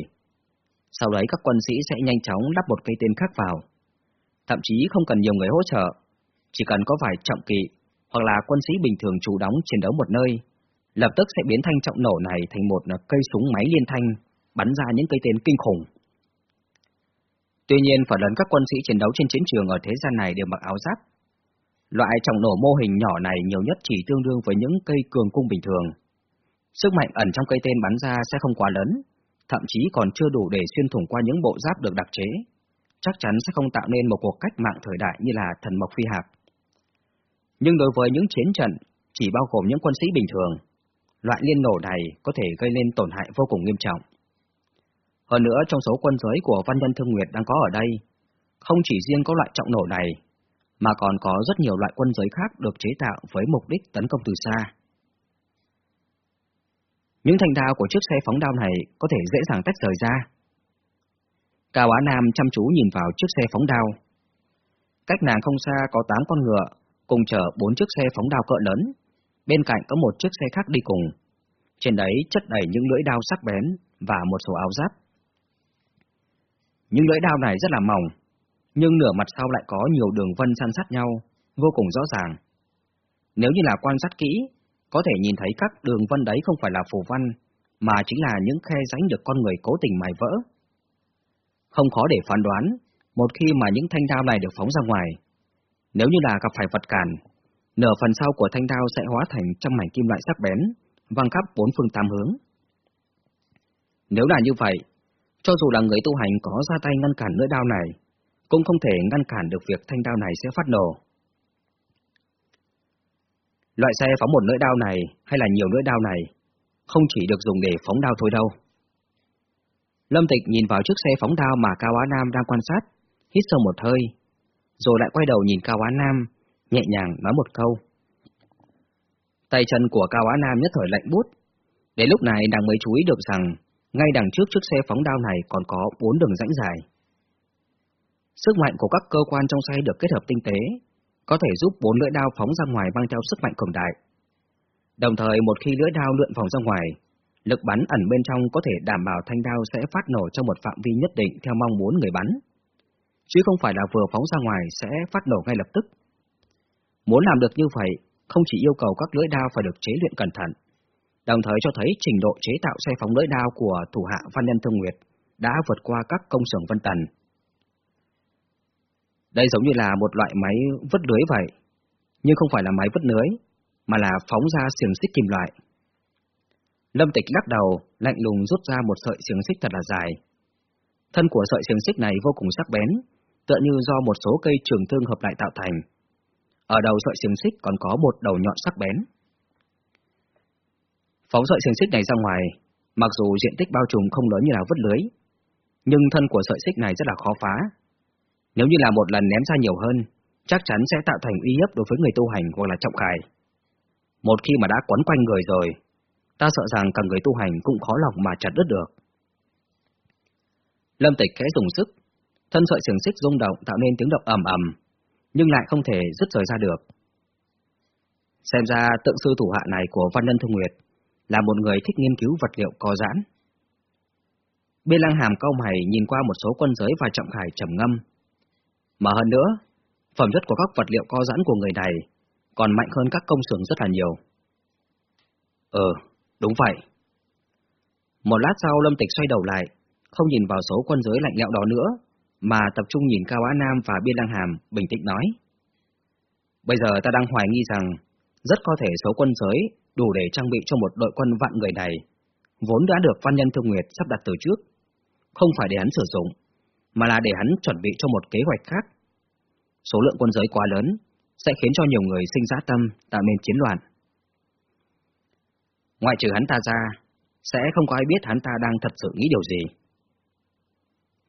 Sau đấy các quân sĩ sẽ nhanh chóng lắp một cây tên khác vào. Thậm chí không cần nhiều người hỗ trợ, chỉ cần có vài trọng kỵ hoặc là quân sĩ bình thường chủ đóng chiến đấu một nơi, lập tức sẽ biến thanh trọng nổ này thành một cây súng máy liên thanh, bắn ra những cây tên kinh khủng. Tuy nhiên, phần lớn các quân sĩ chiến đấu trên chiến trường ở thế gian này đều mặc áo giáp. Loại trọng nổ mô hình nhỏ này nhiều nhất chỉ tương đương với những cây cường cung bình thường. Sức mạnh ẩn trong cây tên bắn ra sẽ không quá lớn, thậm chí còn chưa đủ để xuyên thủng qua những bộ giáp được đặc chế. Chắc chắn sẽ không tạo nên một cuộc cách mạng thời đại như là thần mộc phi hạc. Nhưng đối với những chiến trận chỉ bao gồm những quân sĩ bình thường, loại liên nổ này có thể gây nên tổn hại vô cùng nghiêm trọng. Hơn nữa trong số quân giới của Văn Nhân Thương Nguyệt đang có ở đây, không chỉ riêng có loại trọng nổ này, mà còn có rất nhiều loại quân giới khác được chế tạo với mục đích tấn công từ xa. Những thanh đao của chiếc xe phóng đao này có thể dễ dàng tách rời ra. Cao Á Nam chăm chú nhìn vào chiếc xe phóng đao. Cách nàng không xa có 8 con ngựa, cùng chở bốn chiếc xe phóng đao cỡ lớn, bên cạnh có một chiếc xe khác đi cùng. Trên đấy chất đầy những lưỡi đao sắc bén và một số áo giáp. Những lưỡi đao này rất là mỏng, nhưng nửa mặt sau lại có nhiều đường vân san sát nhau, vô cùng rõ ràng. Nếu như là quan sát kỹ, có thể nhìn thấy các đường vân đấy không phải là phù văn, mà chính là những khe rãnh được con người cố tình mài vỡ. Không khó để phán đoán, một khi mà những thanh đao này được phóng ra ngoài, nếu như là gặp phải vật cản, nửa phần sau của thanh đao sẽ hóa thành trăm mảnh kim loại sắc bén, văng khắp bốn phương tám hướng. Nếu là như vậy, cho dù là người tu hành có ra tay ngăn cản lưỡi đao này, cũng không thể ngăn cản được việc thanh đao này sẽ phát nổ. Loại xe phóng một lưỡi đao này hay là nhiều lưỡi đao này, không chỉ được dùng để phóng đao thôi đâu. Lâm Tịch nhìn vào chiếc xe phóng đao mà Cao Á Nam đang quan sát, hít sâu một hơi, rồi lại quay đầu nhìn Cao Á Nam, nhẹ nhàng nói một câu. Tay chân của Cao Á Nam nhất thời lạnh bút. Đến lúc này đang mới chú ý được rằng, ngay đằng trước chiếc xe phóng đao này còn có bốn đường rãnh dài. Sức mạnh của các cơ quan trong xe được kết hợp tinh tế, có thể giúp bốn lưỡi đao phóng ra ngoài mang theo sức mạnh cường đại. Đồng thời một khi lưỡi đao lượn vòng ra ngoài, lực bắn ẩn bên trong có thể đảm bảo thanh đao sẽ phát nổ trong một phạm vi nhất định theo mong muốn người bắn, chứ không phải là vừa phóng ra ngoài sẽ phát nổ ngay lập tức. Muốn làm được như vậy, không chỉ yêu cầu các lưỡi đao phải được chế luyện cẩn thận, đồng thời cho thấy trình độ chế tạo xe phóng lưỡi đao của thủ hạ Văn Nhân Thương Nguyệt đã vượt qua các công xưởng Vân Tần. Đây giống như là một loại máy vứt lưới vậy, nhưng không phải là máy vứt lưới, mà là phóng ra xiềng xích kim loại. Lâm Tịch lắc đầu, lạnh lùng rút ra một sợi xiềng xích thật là dài. Thân của sợi xiềng xích này vô cùng sắc bén, tựa như do một số cây trường thương hợp lại tạo thành. Ở đầu sợi xiềng xích còn có một đầu nhọn sắc bén. Phóng sợi xiềng xích này ra ngoài, mặc dù diện tích bao trùm không lớn như là vứt lưới, nhưng thân của sợi xích này rất là khó phá. Nếu như là một lần ném ra nhiều hơn, chắc chắn sẽ tạo thành uy hiếp đối với người tu hành hoặc là trọng khải. Một khi mà đã quấn quanh người rồi, ta sợ rằng cả người tu hành cũng khó lòng mà chặt đứt được. Lâm Tịch khẽ dùng sức, thân sợi xiềng xích rung động tạo nên tiếng động ầm ầm, nhưng lại không thể dứt rời ra được. Xem ra tượng sư thủ hạ này của Văn Nhân Thương Nguyệt là một người thích nghiên cứu vật liệu co giãn. Biên Lăng Hàm cao mày nhìn qua một số quân giới và trọng khải trầm ngâm. Mà hơn nữa, phẩm chất của các vật liệu co giãn của người này còn mạnh hơn các công xưởng rất là nhiều. Ừ, đúng vậy. Một lát sau Lâm Tịch xoay đầu lại, không nhìn vào số quân giới lạnh lẽo đó nữa, mà tập trung nhìn Cao Á Nam và Biên Lăng Hàm, bình tĩnh nói. Bây giờ ta đang hoài nghi rằng, rất có thể số quân giới đủ để trang bị cho một đội quân vạn người này, vốn đã được Văn Nhân Thương Nguyệt sắp đặt từ trước, không phải để hắn sử dụng, mà là để hắn chuẩn bị cho một kế hoạch khác. Số lượng quân giới quá lớn, sẽ khiến cho nhiều người sinh dã tâm, tạo nên chiến loạn. Ngoại trừ hắn ta ra, sẽ không có ai biết hắn ta đang thật sự nghĩ điều gì.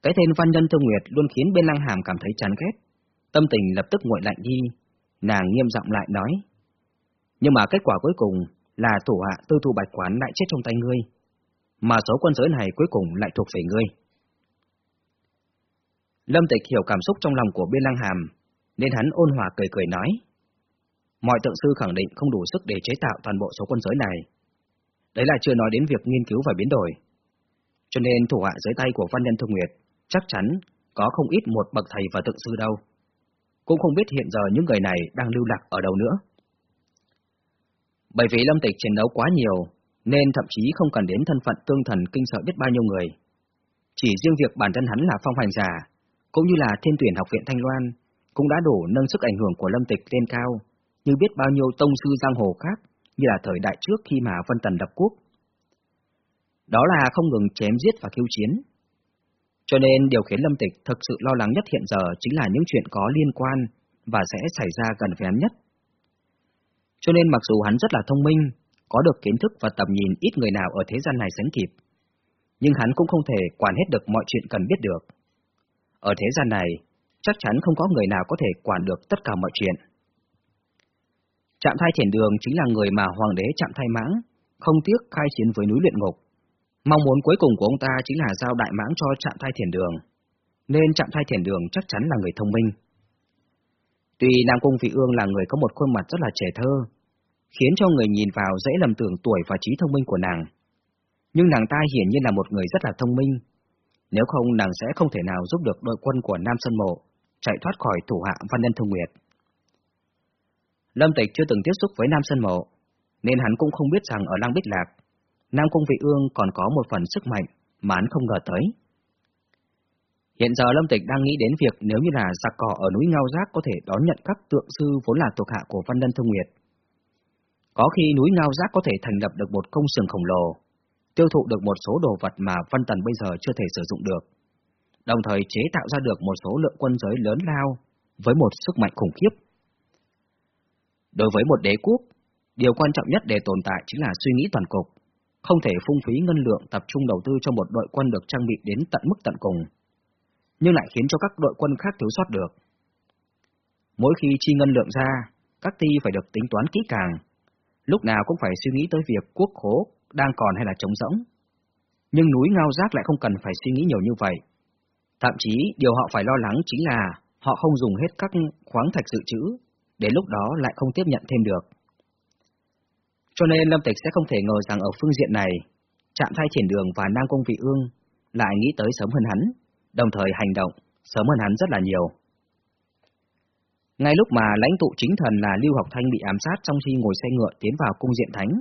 Cái tên Văn Nhân Thương Nguyệt luôn khiến bên lăng hàm cảm thấy chán ghét, tâm tình lập tức nguội lạnh đi, nàng nghiêm giọng lại nói. Nhưng mà kết quả cuối cùng là thủ hạ tư thu bạch quán lại chết trong tay ngươi, mà số quân giới này cuối cùng lại thuộc về ngươi. Lâm Tịch hiểu cảm xúc trong lòng của Biên Lăng Hàm, nên hắn ôn hòa cười cười nói. Mọi tượng sư khẳng định không đủ sức để chế tạo toàn bộ số quân giới này. Đấy là chưa nói đến việc nghiên cứu và biến đổi. Cho nên thủ hạ dưới tay của Văn Nhân Thương Nguyệt chắc chắn có không ít một bậc thầy và tượng sư đâu. Cũng không biết hiện giờ những người này đang lưu lạc ở đâu nữa. Bởi vì Lâm Tịch chiến đấu quá nhiều, nên thậm chí không cần đến thân phận tương thần kinh sợ biết bao nhiêu người. Chỉ riêng việc bản thân hắn là phong hành giả, cũng như là thiên tuyển học viện Thanh Loan, cũng đã đủ nâng sức ảnh hưởng của Lâm Tịch lên cao, như biết bao nhiêu tông sư giang hồ khác, như là thời đại trước khi mà Vân Tần đập quốc. Đó là không ngừng chém giết và khiêu chiến. Cho nên điều khiến Lâm Tịch thực sự lo lắng nhất hiện giờ chính là những chuyện có liên quan và sẽ xảy ra gần với hắn nhất. Cho nên mặc dù hắn rất là thông minh, có được kiến thức và tầm nhìn ít người nào ở thế gian này sánh kịp, nhưng hắn cũng không thể quản hết được mọi chuyện cần biết được. Ở thế gian này, chắc chắn không có người nào có thể quản được tất cả mọi chuyện. Trạm thai thiền đường chính là người mà hoàng đế Trạm thai mãng, không tiếc khai chiến với núi luyện ngục. Mong muốn cuối cùng của ông ta chính là giao đại mãng cho trạm thai thiền đường, nên trạm thai thiền đường chắc chắn là người thông minh. Tuy Nam Cung Vị Ương là người có một khuôn mặt rất là trẻ thơ, khiến cho người nhìn vào dễ lầm tưởng tuổi và trí thông minh của nàng. Nhưng nàng ta hiển nhiên là một người rất là thông minh, nếu không nàng sẽ không thể nào giúp được đội quân của Nam Sơn Mộ chạy thoát khỏi thủ hạ Văn Nhân Thông Nguyệt. Lâm Tịch chưa từng tiếp xúc với Nam Sơn Mộ, nên hắn cũng không biết rằng ở Lăng Bích Lạc, Nam Cung Vị Ương còn có một phần sức mạnh mà hắn không ngờ tới. Hiện giờ Lâm Tịch đang nghĩ đến việc nếu như là giặc cỏ ở núi Ngao Giác có thể đón nhận các tượng sư vốn là thuộc hạ của Văn Lân Thông Nguyệt. Có khi núi Ngao Giác có thể thành lập được một công sừng khổng lồ, tiêu thụ được một số đồ vật mà Văn Tần bây giờ chưa thể sử dụng được, đồng thời chế tạo ra được một số lượng quân giới lớn lao với một sức mạnh khủng khiếp. Đối với một đế quốc, điều quan trọng nhất để tồn tại chính là suy nghĩ toàn cục, không thể phung phí ngân lượng tập trung đầu tư cho một đội quân được trang bị đến tận mức tận cùng, nhưng lại khiến cho các đội quân khác thiếu sót được. Mỗi khi chi ngân lượng ra, các ty phải được tính toán kỹ càng, lúc nào cũng phải suy nghĩ tới việc quốc khố đang còn hay là trống rỗng. Nhưng núi ngao giác lại không cần phải suy nghĩ nhiều như vậy. Thậm chí điều họ phải lo lắng chính là họ không dùng hết các khoáng thạch dự trữ, đến lúc đó lại không tiếp nhận thêm được. Cho nên Lâm Tịch sẽ không thể ngờ rằng ở phương diện này, trạm thay triển đường và Nam Công Vị Ương lại nghĩ tới sớm hơn hắn, đồng thời hành động sớm hơn hắn rất là nhiều. Ngay lúc mà lãnh tụ chính thần là Lưu Học Thanh bị ám sát trong khi ngồi xe ngựa tiến vào cung diện thánh,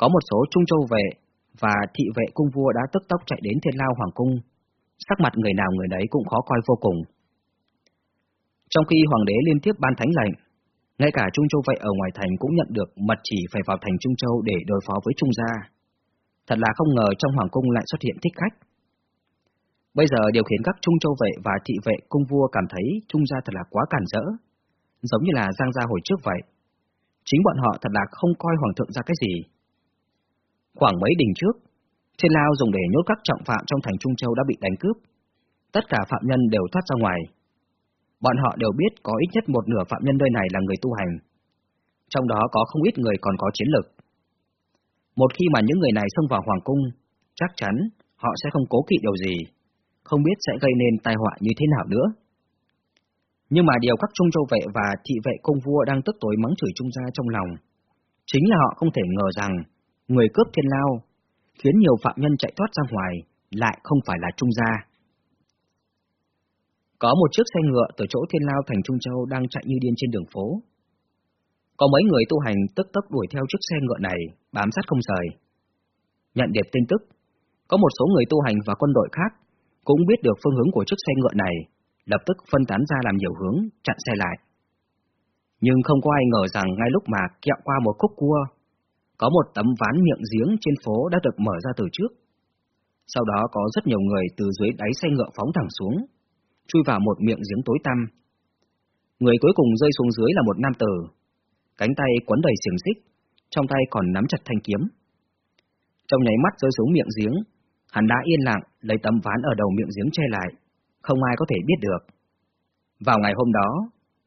có một số trung châu vệ và thị vệ cung vua đã tức tốc chạy đến thiên lao hoàng cung, sắc mặt người nào người đấy cũng khó coi vô cùng. Trong khi hoàng đế liên tiếp ban thánh lệnh, ngay cả Trung Châu vậy ở ngoài thành cũng nhận được mật chỉ phải vào thành Trung Châu để đối phó với Trung gia. Thật là không ngờ trong Hoàng Cung lại xuất hiện thích khách. Bây giờ điều khiến các Trung Châu vệ và thị vệ cung vua cảm thấy Trung gia thật là quá cản rỡ, giống như là Giang gia hồi trước vậy. Chính bọn họ thật là không coi Hoàng thượng ra cái gì. Khoảng mấy đỉnh trước, Thiên Lao dùng để nhốt các trọng phạm trong thành Trung Châu đã bị đánh cướp. Tất cả phạm nhân đều thoát ra ngoài, Bọn họ đều biết có ít nhất một nửa phạm nhân nơi này là người tu hành. Trong đó có không ít người còn có chiến lực. Một khi mà những người này xông vào Hoàng Cung, chắc chắn họ sẽ không cố kỵ điều gì, không biết sẽ gây nên tai họa như thế nào nữa. Nhưng mà điều các trung châu vệ và thị vệ công vua đang tức tối mắng chửi trung gia trong lòng, chính là họ không thể ngờ rằng người cướp thiên lao, khiến nhiều phạm nhân chạy thoát ra ngoài, lại không phải là trung gia. Có một chiếc xe ngựa từ chỗ thiên lao thành Trung Châu đang chạy như điên trên đường phố. Có mấy người tu hành tức tốc đuổi theo chiếc xe ngựa này, bám sát không rời. Nhận được tin tức, có một số người tu hành và quân đội khác cũng biết được phương hướng của chiếc xe ngựa này, lập tức phân tán ra làm nhiều hướng, chặn xe lại. Nhưng không có ai ngờ rằng ngay lúc mà kẹo qua một khúc cua, có một tấm ván miệng giếng trên phố đã được mở ra từ trước. Sau đó có rất nhiều người từ dưới đáy xe ngựa phóng thẳng xuống, chui vào một miệng giếng tối tăm. Người cuối cùng rơi xuống dưới là một nam tử, cánh tay quấn đầy xiềng xích, trong tay còn nắm chặt thanh kiếm. Trong nháy mắt rơi xuống miệng giếng, hắn đã yên lặng lấy tấm ván ở đầu miệng giếng che lại, không ai có thể biết được. Vào ngày hôm đó,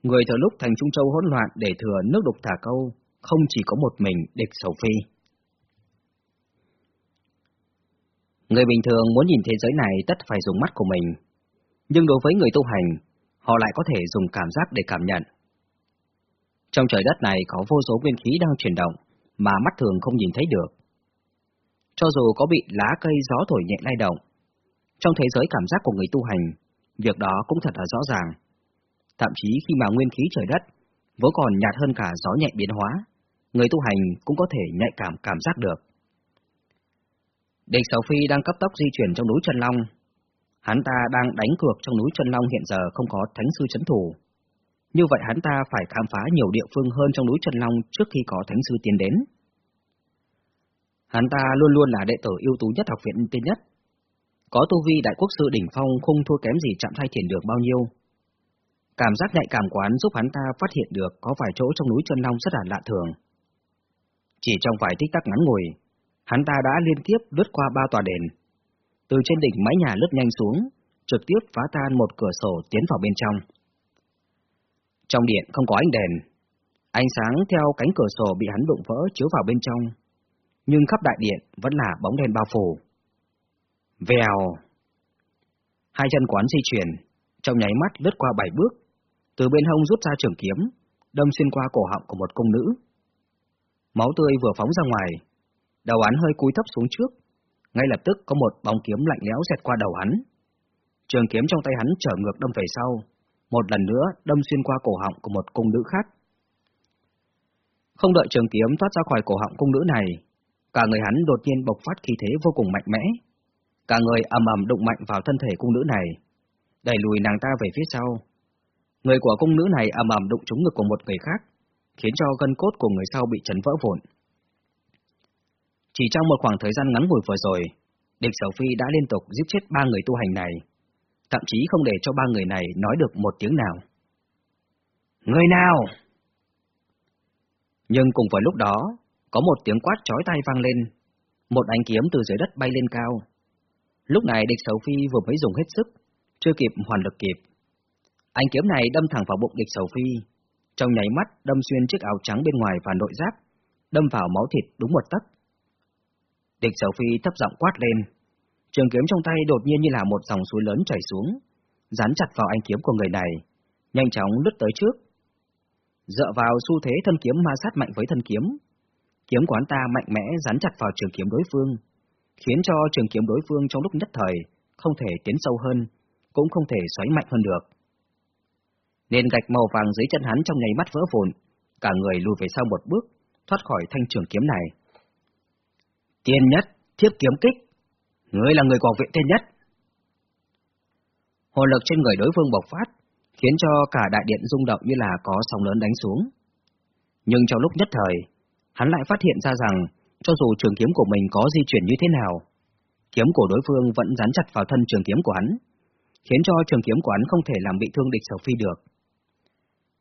người thờ lúc thành Trung Châu hỗn loạn để thừa nước đục thả câu, không chỉ có một mình địch sầu phi. Người bình thường muốn nhìn thế giới này tất phải dùng mắt của mình, nhưng đối với người tu hành, họ lại có thể dùng cảm giác để cảm nhận. Trong trời đất này có vô số nguyên khí đang chuyển động, mà mắt thường không nhìn thấy được. Cho dù có bị lá cây gió thổi nhẹ lay động, trong thế giới cảm giác của người tu hành, việc đó cũng thật là rõ ràng. Thậm chí khi mà nguyên khí trời đất vốn còn nhạt hơn cả gió nhẹ biến hóa, người tu hành cũng có thể nhạy cảm cảm giác được. Địch Sầu Phi đang cấp tốc di chuyển trong núi Trần Long, Hắn ta đang đánh cược trong núi Trân Long hiện giờ không có thánh sư chấn thủ. Như vậy hắn ta phải khám phá nhiều địa phương hơn trong núi Trân Long trước khi có thánh sư tiến đến. Hắn ta luôn luôn là đệ tử ưu tú nhất học viện tiên nhất. Có tu vi đại quốc sư đỉnh phong không thua kém gì chạm thay thiền được bao nhiêu. Cảm giác nhạy cảm quán giúp hắn ta phát hiện được có vài chỗ trong núi Trân Long rất là lạ thường. Chỉ trong vài tích tắc ngắn ngủi, hắn ta đã liên tiếp lướt qua ba tòa đền, từ trên đỉnh mái nhà lướt nhanh xuống, trực tiếp phá tan một cửa sổ tiến vào bên trong. Trong điện không có ánh đèn, ánh sáng theo cánh cửa sổ bị hắn đụng vỡ chiếu vào bên trong, nhưng khắp đại điện vẫn là bóng đèn bao phủ. Vèo! Hai chân quán di chuyển, trong nháy mắt lướt qua bảy bước, từ bên hông rút ra trường kiếm, đâm xuyên qua cổ họng của một công nữ. Máu tươi vừa phóng ra ngoài, đầu hắn hơi cúi thấp xuống trước, ngay lập tức có một bóng kiếm lạnh lẽo xẹt qua đầu hắn. Trường kiếm trong tay hắn trở ngược đâm về sau, một lần nữa đâm xuyên qua cổ họng của một cung nữ khác. Không đợi trường kiếm thoát ra khỏi cổ họng cung nữ này, cả người hắn đột nhiên bộc phát khí thế vô cùng mạnh mẽ. Cả người ầm ầm đụng mạnh vào thân thể cung nữ này, đẩy lùi nàng ta về phía sau. Người của cung nữ này ầm ầm đụng trúng ngực của một người khác, khiến cho gân cốt của người sau bị chấn vỡ vụn. Chỉ trong một khoảng thời gian ngắn ngủi vừa rồi, địch Sầu Phi đã liên tục giết chết ba người tu hành này, thậm chí không để cho ba người này nói được một tiếng nào. Người nào? Nhưng cùng với lúc đó, có một tiếng quát chói tai vang lên, một ánh kiếm từ dưới đất bay lên cao. Lúc này địch sầu phi vừa mới dùng hết sức, chưa kịp hoàn lực kịp. Ánh kiếm này đâm thẳng vào bụng địch sầu phi, trong nháy mắt đâm xuyên chiếc áo trắng bên ngoài và nội giáp, đâm vào máu thịt đúng một tấc. Địch sầu phi thấp giọng quát lên, trường kiếm trong tay đột nhiên như là một dòng suối lớn chảy xuống, dán chặt vào ánh kiếm của người này, nhanh chóng lướt tới trước, Dựa vào xu thế thân kiếm ma sát mạnh với thân kiếm, kiếm của hắn ta mạnh mẽ dán chặt vào trường kiếm đối phương, khiến cho trường kiếm đối phương trong lúc nhất thời không thể tiến sâu hơn, cũng không thể xoáy mạnh hơn được. Nền gạch màu vàng dưới chân hắn trong nháy mắt vỡ vụn, cả người lùi về sau một bước, thoát khỏi thanh trường kiếm này. Tiên nhất, thiếp kiếm kích, ngươi là người của viện tiên nhất. Hồn lực trên người đối phương bộc phát, khiến cho cả đại điện rung động như là có sóng lớn đánh xuống. Nhưng trong lúc nhất thời, hắn lại phát hiện ra rằng, cho dù trường kiếm của mình có di chuyển như thế nào, kiếm của đối phương vẫn dán chặt vào thân trường kiếm của hắn, khiến cho trường kiếm của hắn không thể làm bị thương địch sở phi được.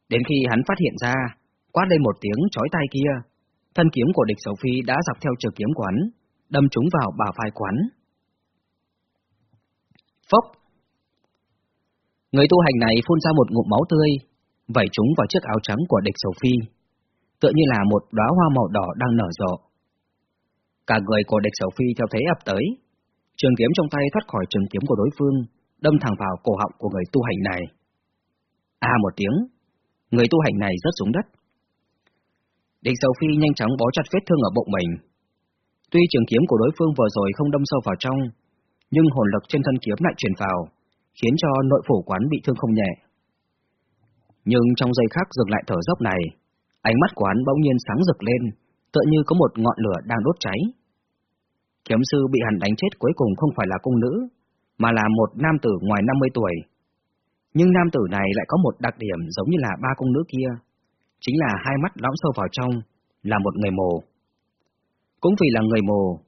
Đến khi hắn phát hiện ra, quát lên một tiếng chói tai kia, thân kiếm của địch sở phi đã dọc theo trường kiếm của hắn, đâm trúng vào bả vai quán. Phốc! Người tu hành này phun ra một ngụm máu tươi, vẩy chúng vào chiếc áo trắng của địch sầu phi, tựa như là một đóa hoa màu đỏ đang nở rộ. Cả người của địch sầu phi theo thế ập tới, trường kiếm trong tay thoát khỏi trường kiếm của đối phương, đâm thẳng vào cổ họng của người tu hành này. A à, một tiếng, người tu hành này rớt xuống đất. Địch sầu phi nhanh chóng bó chặt vết thương ở bụng mình. Tuy trường kiếm của đối phương vừa rồi không đâm sâu vào trong, nhưng hồn lực trên thân kiếm lại truyền vào, khiến cho nội phủ quán bị thương không nhẹ. Nhưng trong giây khắc dừng lại thở dốc này, ánh mắt của hắn bỗng nhiên sáng rực lên, tựa như có một ngọn lửa đang đốt cháy. Kiếm sư bị hắn đánh chết cuối cùng không phải là cung nữ, mà là một nam tử ngoài 50 tuổi. Nhưng nam tử này lại có một đặc điểm giống như là ba cung nữ kia, chính là hai mắt lõm sâu vào trong, là một người mồ. Cũng vì là người mồ,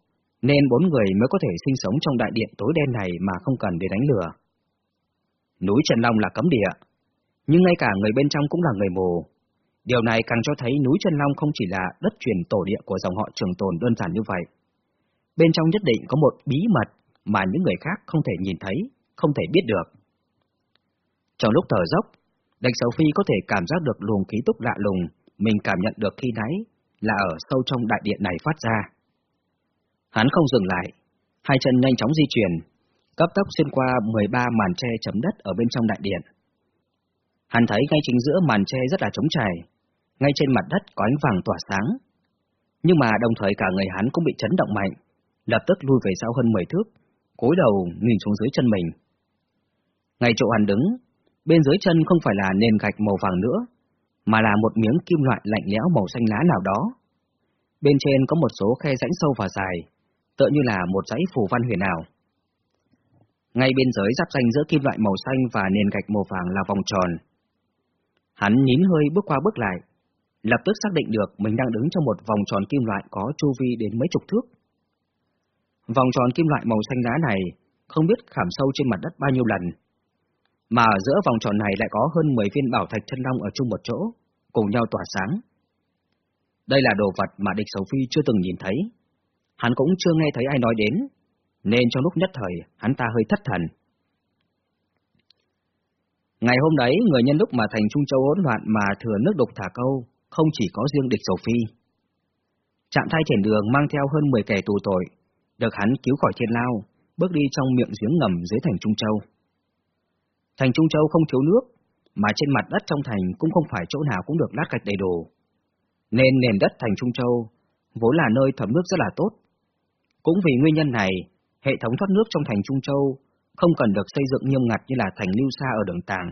nên bốn người mới có thể sinh sống trong đại điện tối đen này mà không cần để đánh lửa. Núi Trần Long là cấm địa, nhưng ngay cả người bên trong cũng là người mù. Điều này càng cho thấy núi Trân Long không chỉ là đất truyền tổ địa của dòng họ trường tồn đơn giản như vậy. Bên trong nhất định có một bí mật mà những người khác không thể nhìn thấy, không thể biết được. Trong lúc thở dốc, Đạch Sầu Phi có thể cảm giác được luồng khí túc lạ lùng mình cảm nhận được khi nãy là ở sâu trong đại điện này phát ra. Hắn không dừng lại, hai chân nhanh chóng di chuyển, cấp tốc xuyên qua 13 màn tre chấm đất ở bên trong đại điện. Hắn thấy ngay chính giữa màn tre rất là trống trải, ngay trên mặt đất có ánh vàng tỏa sáng. Nhưng mà đồng thời cả người hắn cũng bị chấn động mạnh, lập tức lui về sau hơn 10 thước, cúi đầu nhìn xuống dưới chân mình. Ngay chỗ hắn đứng, bên dưới chân không phải là nền gạch màu vàng nữa, mà là một miếng kim loại lạnh lẽo màu xanh lá nào đó. Bên trên có một số khe rãnh sâu và dài, tựa như là một dãy phù văn huyền ảo. Ngay bên dưới giáp danh giữa kim loại màu xanh và nền gạch màu vàng là vòng tròn. Hắn nín hơi bước qua bước lại, lập tức xác định được mình đang đứng trong một vòng tròn kim loại có chu vi đến mấy chục thước. Vòng tròn kim loại màu xanh lá này không biết khảm sâu trên mặt đất bao nhiêu lần, mà ở giữa vòng tròn này lại có hơn 10 viên bảo thạch chân long ở chung một chỗ, cùng nhau tỏa sáng. Đây là đồ vật mà địch Sầu phi chưa từng nhìn thấy. Hắn cũng chưa nghe thấy ai nói đến, nên trong lúc nhất thời hắn ta hơi thất thần. Ngày hôm đấy, người nhân lúc mà thành Trung Châu hỗn loạn mà thừa nước đục thả câu, không chỉ có riêng địch sầu phi. Trạm thay trên đường mang theo hơn 10 kẻ tù tội, được hắn cứu khỏi thiên lao, bước đi trong miệng giếng ngầm dưới thành Trung Châu. Thành Trung Châu không thiếu nước, mà trên mặt đất trong thành cũng không phải chỗ nào cũng được lát gạch đầy đủ. Nên nền đất thành Trung Châu vốn là nơi thấm nước rất là tốt. Cũng vì nguyên nhân này, hệ thống thoát nước trong thành Trung Châu không cần được xây dựng nghiêm ngặt như là thành Lưu xa ở đường Tàng.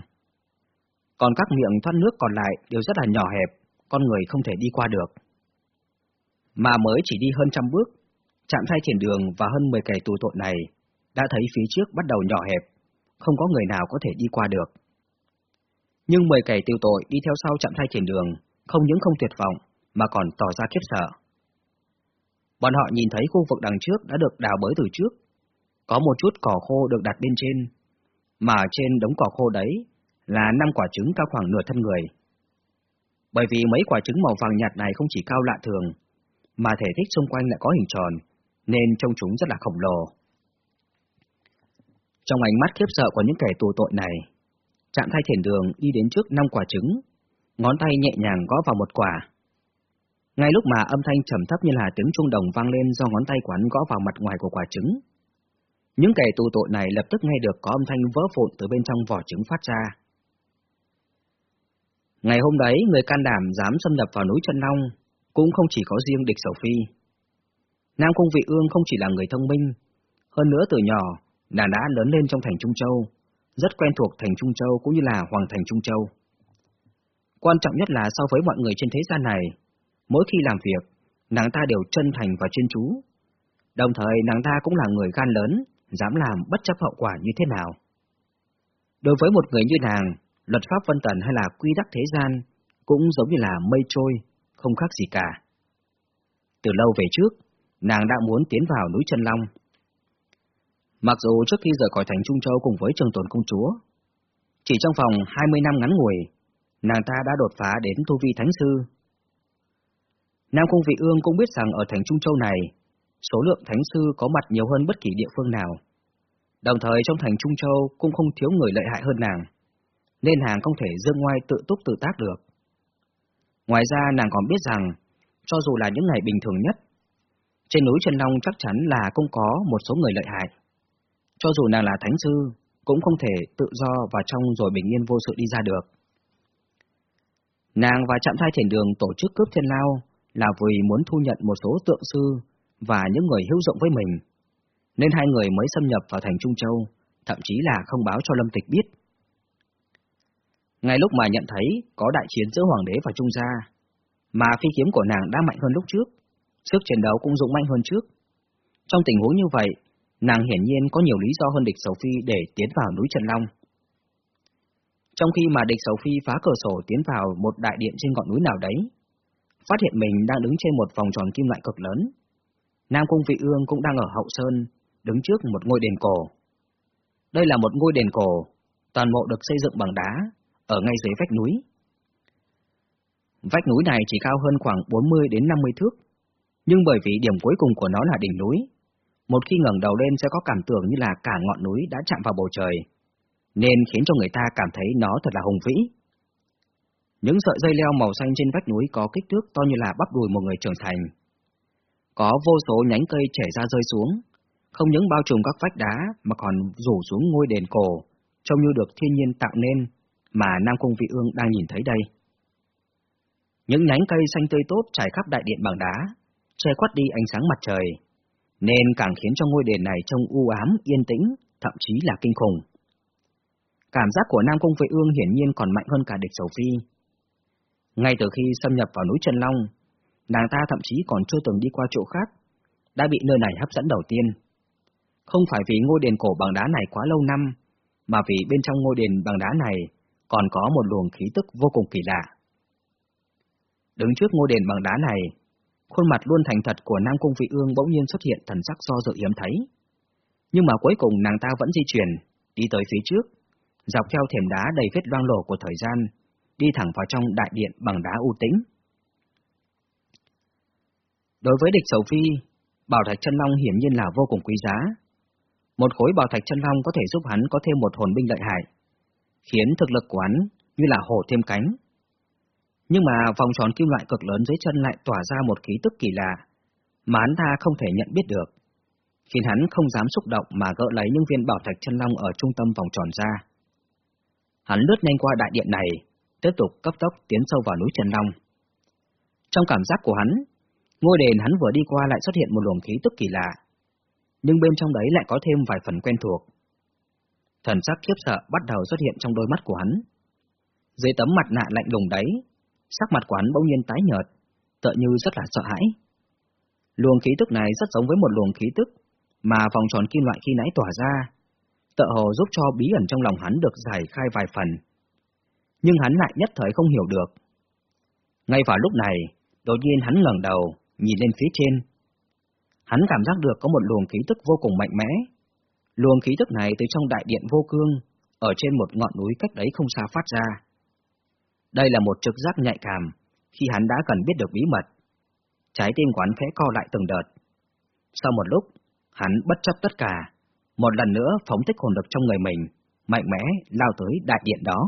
Còn các miệng thoát nước còn lại đều rất là nhỏ hẹp, con người không thể đi qua được. Mà mới chỉ đi hơn trăm bước, chạm thay triển đường và hơn 10 kẻ tù tội này đã thấy phía trước bắt đầu nhỏ hẹp, không có người nào có thể đi qua được. Nhưng 10 kẻ tiêu tội đi theo sau chạm thay triển đường, không những không tuyệt vọng, mà còn tỏ ra khiếp sợ. Bọn họ nhìn thấy khu vực đằng trước đã được đào bới từ trước, có một chút cỏ khô được đặt bên trên, mà trên đống cỏ khô đấy là năm quả trứng cao khoảng nửa thân người. Bởi vì mấy quả trứng màu vàng nhạt này không chỉ cao lạ thường, mà thể tích xung quanh lại có hình tròn, nên trông chúng rất là khổng lồ. Trong ánh mắt khiếp sợ của những kẻ tù tội này, chạm thay thiền đường đi đến trước năm quả trứng, ngón tay nhẹ nhàng gõ vào một quả. Ngay lúc mà âm thanh trầm thấp như là tiếng trung đồng vang lên do ngón tay quán gõ vào mặt ngoài của quả trứng, những kẻ tù tội này lập tức nghe được có âm thanh vỡ vụn từ bên trong vỏ trứng phát ra. Ngày hôm đấy, người can đảm dám xâm nhập vào núi Chân Long, cũng không chỉ có riêng địch sầu phi. Nam Cung Vị Ương không chỉ là người thông minh, hơn nữa từ nhỏ, nàng đã lớn lên trong thành Trung Châu, rất quen thuộc thành Trung Châu cũng như là Hoàng thành Trung Châu. Quan trọng nhất là so với mọi người trên thế gian này, mỗi khi làm việc, nàng ta đều chân thành và chuyên chú. Đồng thời nàng ta cũng là người gan lớn, dám làm bất chấp hậu quả như thế nào. Đối với một người như nàng, luật pháp vân tần hay là quy tắc thế gian cũng giống như là mây trôi, không khác gì cả. Từ lâu về trước, nàng đã muốn tiến vào núi chân Long. Mặc dù trước khi rời khỏi thành Trung Châu cùng với trường tồn công chúa, chỉ trong vòng 20 năm ngắn ngủi, nàng ta đã đột phá đến tu vi thánh sư. Nam Cung Vị Ương cũng biết rằng ở thành Trung Châu này, số lượng thánh sư có mặt nhiều hơn bất kỳ địa phương nào. Đồng thời trong thành Trung Châu cũng không thiếu người lợi hại hơn nàng, nên nàng không thể dương ngoài tự túc tự tác được. Ngoài ra nàng còn biết rằng, cho dù là những ngày bình thường nhất, trên núi Trần Long chắc chắn là cũng có một số người lợi hại. Cho dù nàng là thánh sư, cũng không thể tự do vào trong rồi bình yên vô sự đi ra được. Nàng và chạm thai thiền đường tổ chức cướp thiên lao là vì muốn thu nhận một số tượng sư và những người hữu dụng với mình, nên hai người mới xâm nhập vào thành Trung Châu, thậm chí là không báo cho Lâm Tịch biết. Ngay lúc mà nhận thấy có đại chiến giữa Hoàng đế và Trung gia, mà phi kiếm của nàng đã mạnh hơn lúc trước, sức chiến đấu cũng dũng mạnh hơn trước. Trong tình huống như vậy, nàng hiển nhiên có nhiều lý do hơn địch Sầu Phi để tiến vào núi Trần Long. Trong khi mà địch Sầu Phi phá cửa sổ tiến vào một đại điện trên ngọn núi nào đấy, phát hiện mình đang đứng trên một vòng tròn kim loại cực lớn, Nam Cung Vị Ương cũng đang ở hậu sơn, đứng trước một ngôi đền cổ. Đây là một ngôi đền cổ, toàn bộ được xây dựng bằng đá, ở ngay dưới vách núi. Vách núi này chỉ cao hơn khoảng 40 đến 50 thước, nhưng bởi vì điểm cuối cùng của nó là đỉnh núi, một khi ngẩng đầu lên sẽ có cảm tưởng như là cả ngọn núi đã chạm vào bầu trời, nên khiến cho người ta cảm thấy nó thật là hùng vĩ. Những sợi dây leo màu xanh trên vách núi có kích thước to như là bắp đùi một người trưởng thành, có vô số nhánh cây chảy ra rơi xuống, không những bao trùm các vách đá mà còn rủ xuống ngôi đền cổ, trông như được thiên nhiên tạo nên mà Nam Cung Vị Ương đang nhìn thấy đây. Những nhánh cây xanh tươi tốt trải khắp đại điện bằng đá, che khuất đi ánh sáng mặt trời, nên càng khiến cho ngôi đền này trông u ám, yên tĩnh, thậm chí là kinh khủng. Cảm giác của Nam Cung Vệ Ương hiển nhiên còn mạnh hơn cả địch sầu phi. Ngay từ khi xâm nhập vào núi Trần Long, nàng ta thậm chí còn chưa từng đi qua chỗ khác, đã bị nơi này hấp dẫn đầu tiên. Không phải vì ngôi đền cổ bằng đá này quá lâu năm, mà vì bên trong ngôi đền bằng đá này còn có một luồng khí tức vô cùng kỳ lạ. Đứng trước ngôi đền bằng đá này, khuôn mặt luôn thành thật của Nam Cung Vị Ương bỗng nhiên xuất hiện thần sắc do dự hiếm thấy. Nhưng mà cuối cùng nàng ta vẫn di chuyển, đi tới phía trước, dọc theo thềm đá đầy vết loang lổ của thời gian, đi thẳng vào trong đại điện bằng đá u tĩnh. Đối với địch sầu phi, bảo thạch chân long hiển nhiên là vô cùng quý giá. Một khối bảo thạch chân long có thể giúp hắn có thêm một hồn binh lợi hại, khiến thực lực của hắn như là hổ thêm cánh. Nhưng mà vòng tròn kim loại cực lớn dưới chân lại tỏa ra một khí tức kỳ lạ, mà hắn ta không thể nhận biết được, khiến hắn không dám xúc động mà gỡ lấy những viên bảo thạch chân long ở trung tâm vòng tròn ra. Hắn lướt nhanh qua đại điện này, tiếp tục cấp tốc tiến sâu vào núi Trần Long. Trong cảm giác của hắn, Ngôi đền hắn vừa đi qua lại xuất hiện một luồng khí tức kỳ lạ, nhưng bên trong đấy lại có thêm vài phần quen thuộc. Thần sắc khiếp sợ bắt đầu xuất hiện trong đôi mắt của hắn. Dưới tấm mặt nạ lạnh lùng đấy, sắc mặt của hắn bỗng nhiên tái nhợt, tựa như rất là sợ hãi. Luồng khí tức này rất giống với một luồng khí tức mà vòng tròn kim loại khi nãy tỏa ra, tựa hồ giúp cho bí ẩn trong lòng hắn được giải khai vài phần. Nhưng hắn lại nhất thời không hiểu được. Ngay vào lúc này, đột nhiên hắn ngẩng đầu, nhìn lên phía trên. Hắn cảm giác được có một luồng khí tức vô cùng mạnh mẽ. Luồng khí tức này từ trong đại điện vô cương, ở trên một ngọn núi cách đấy không xa phát ra. Đây là một trực giác nhạy cảm, khi hắn đã cần biết được bí mật. Trái tim quán khẽ co lại từng đợt. Sau một lúc, hắn bất chấp tất cả, một lần nữa phóng thích hồn lực trong người mình, mạnh mẽ lao tới đại điện đó.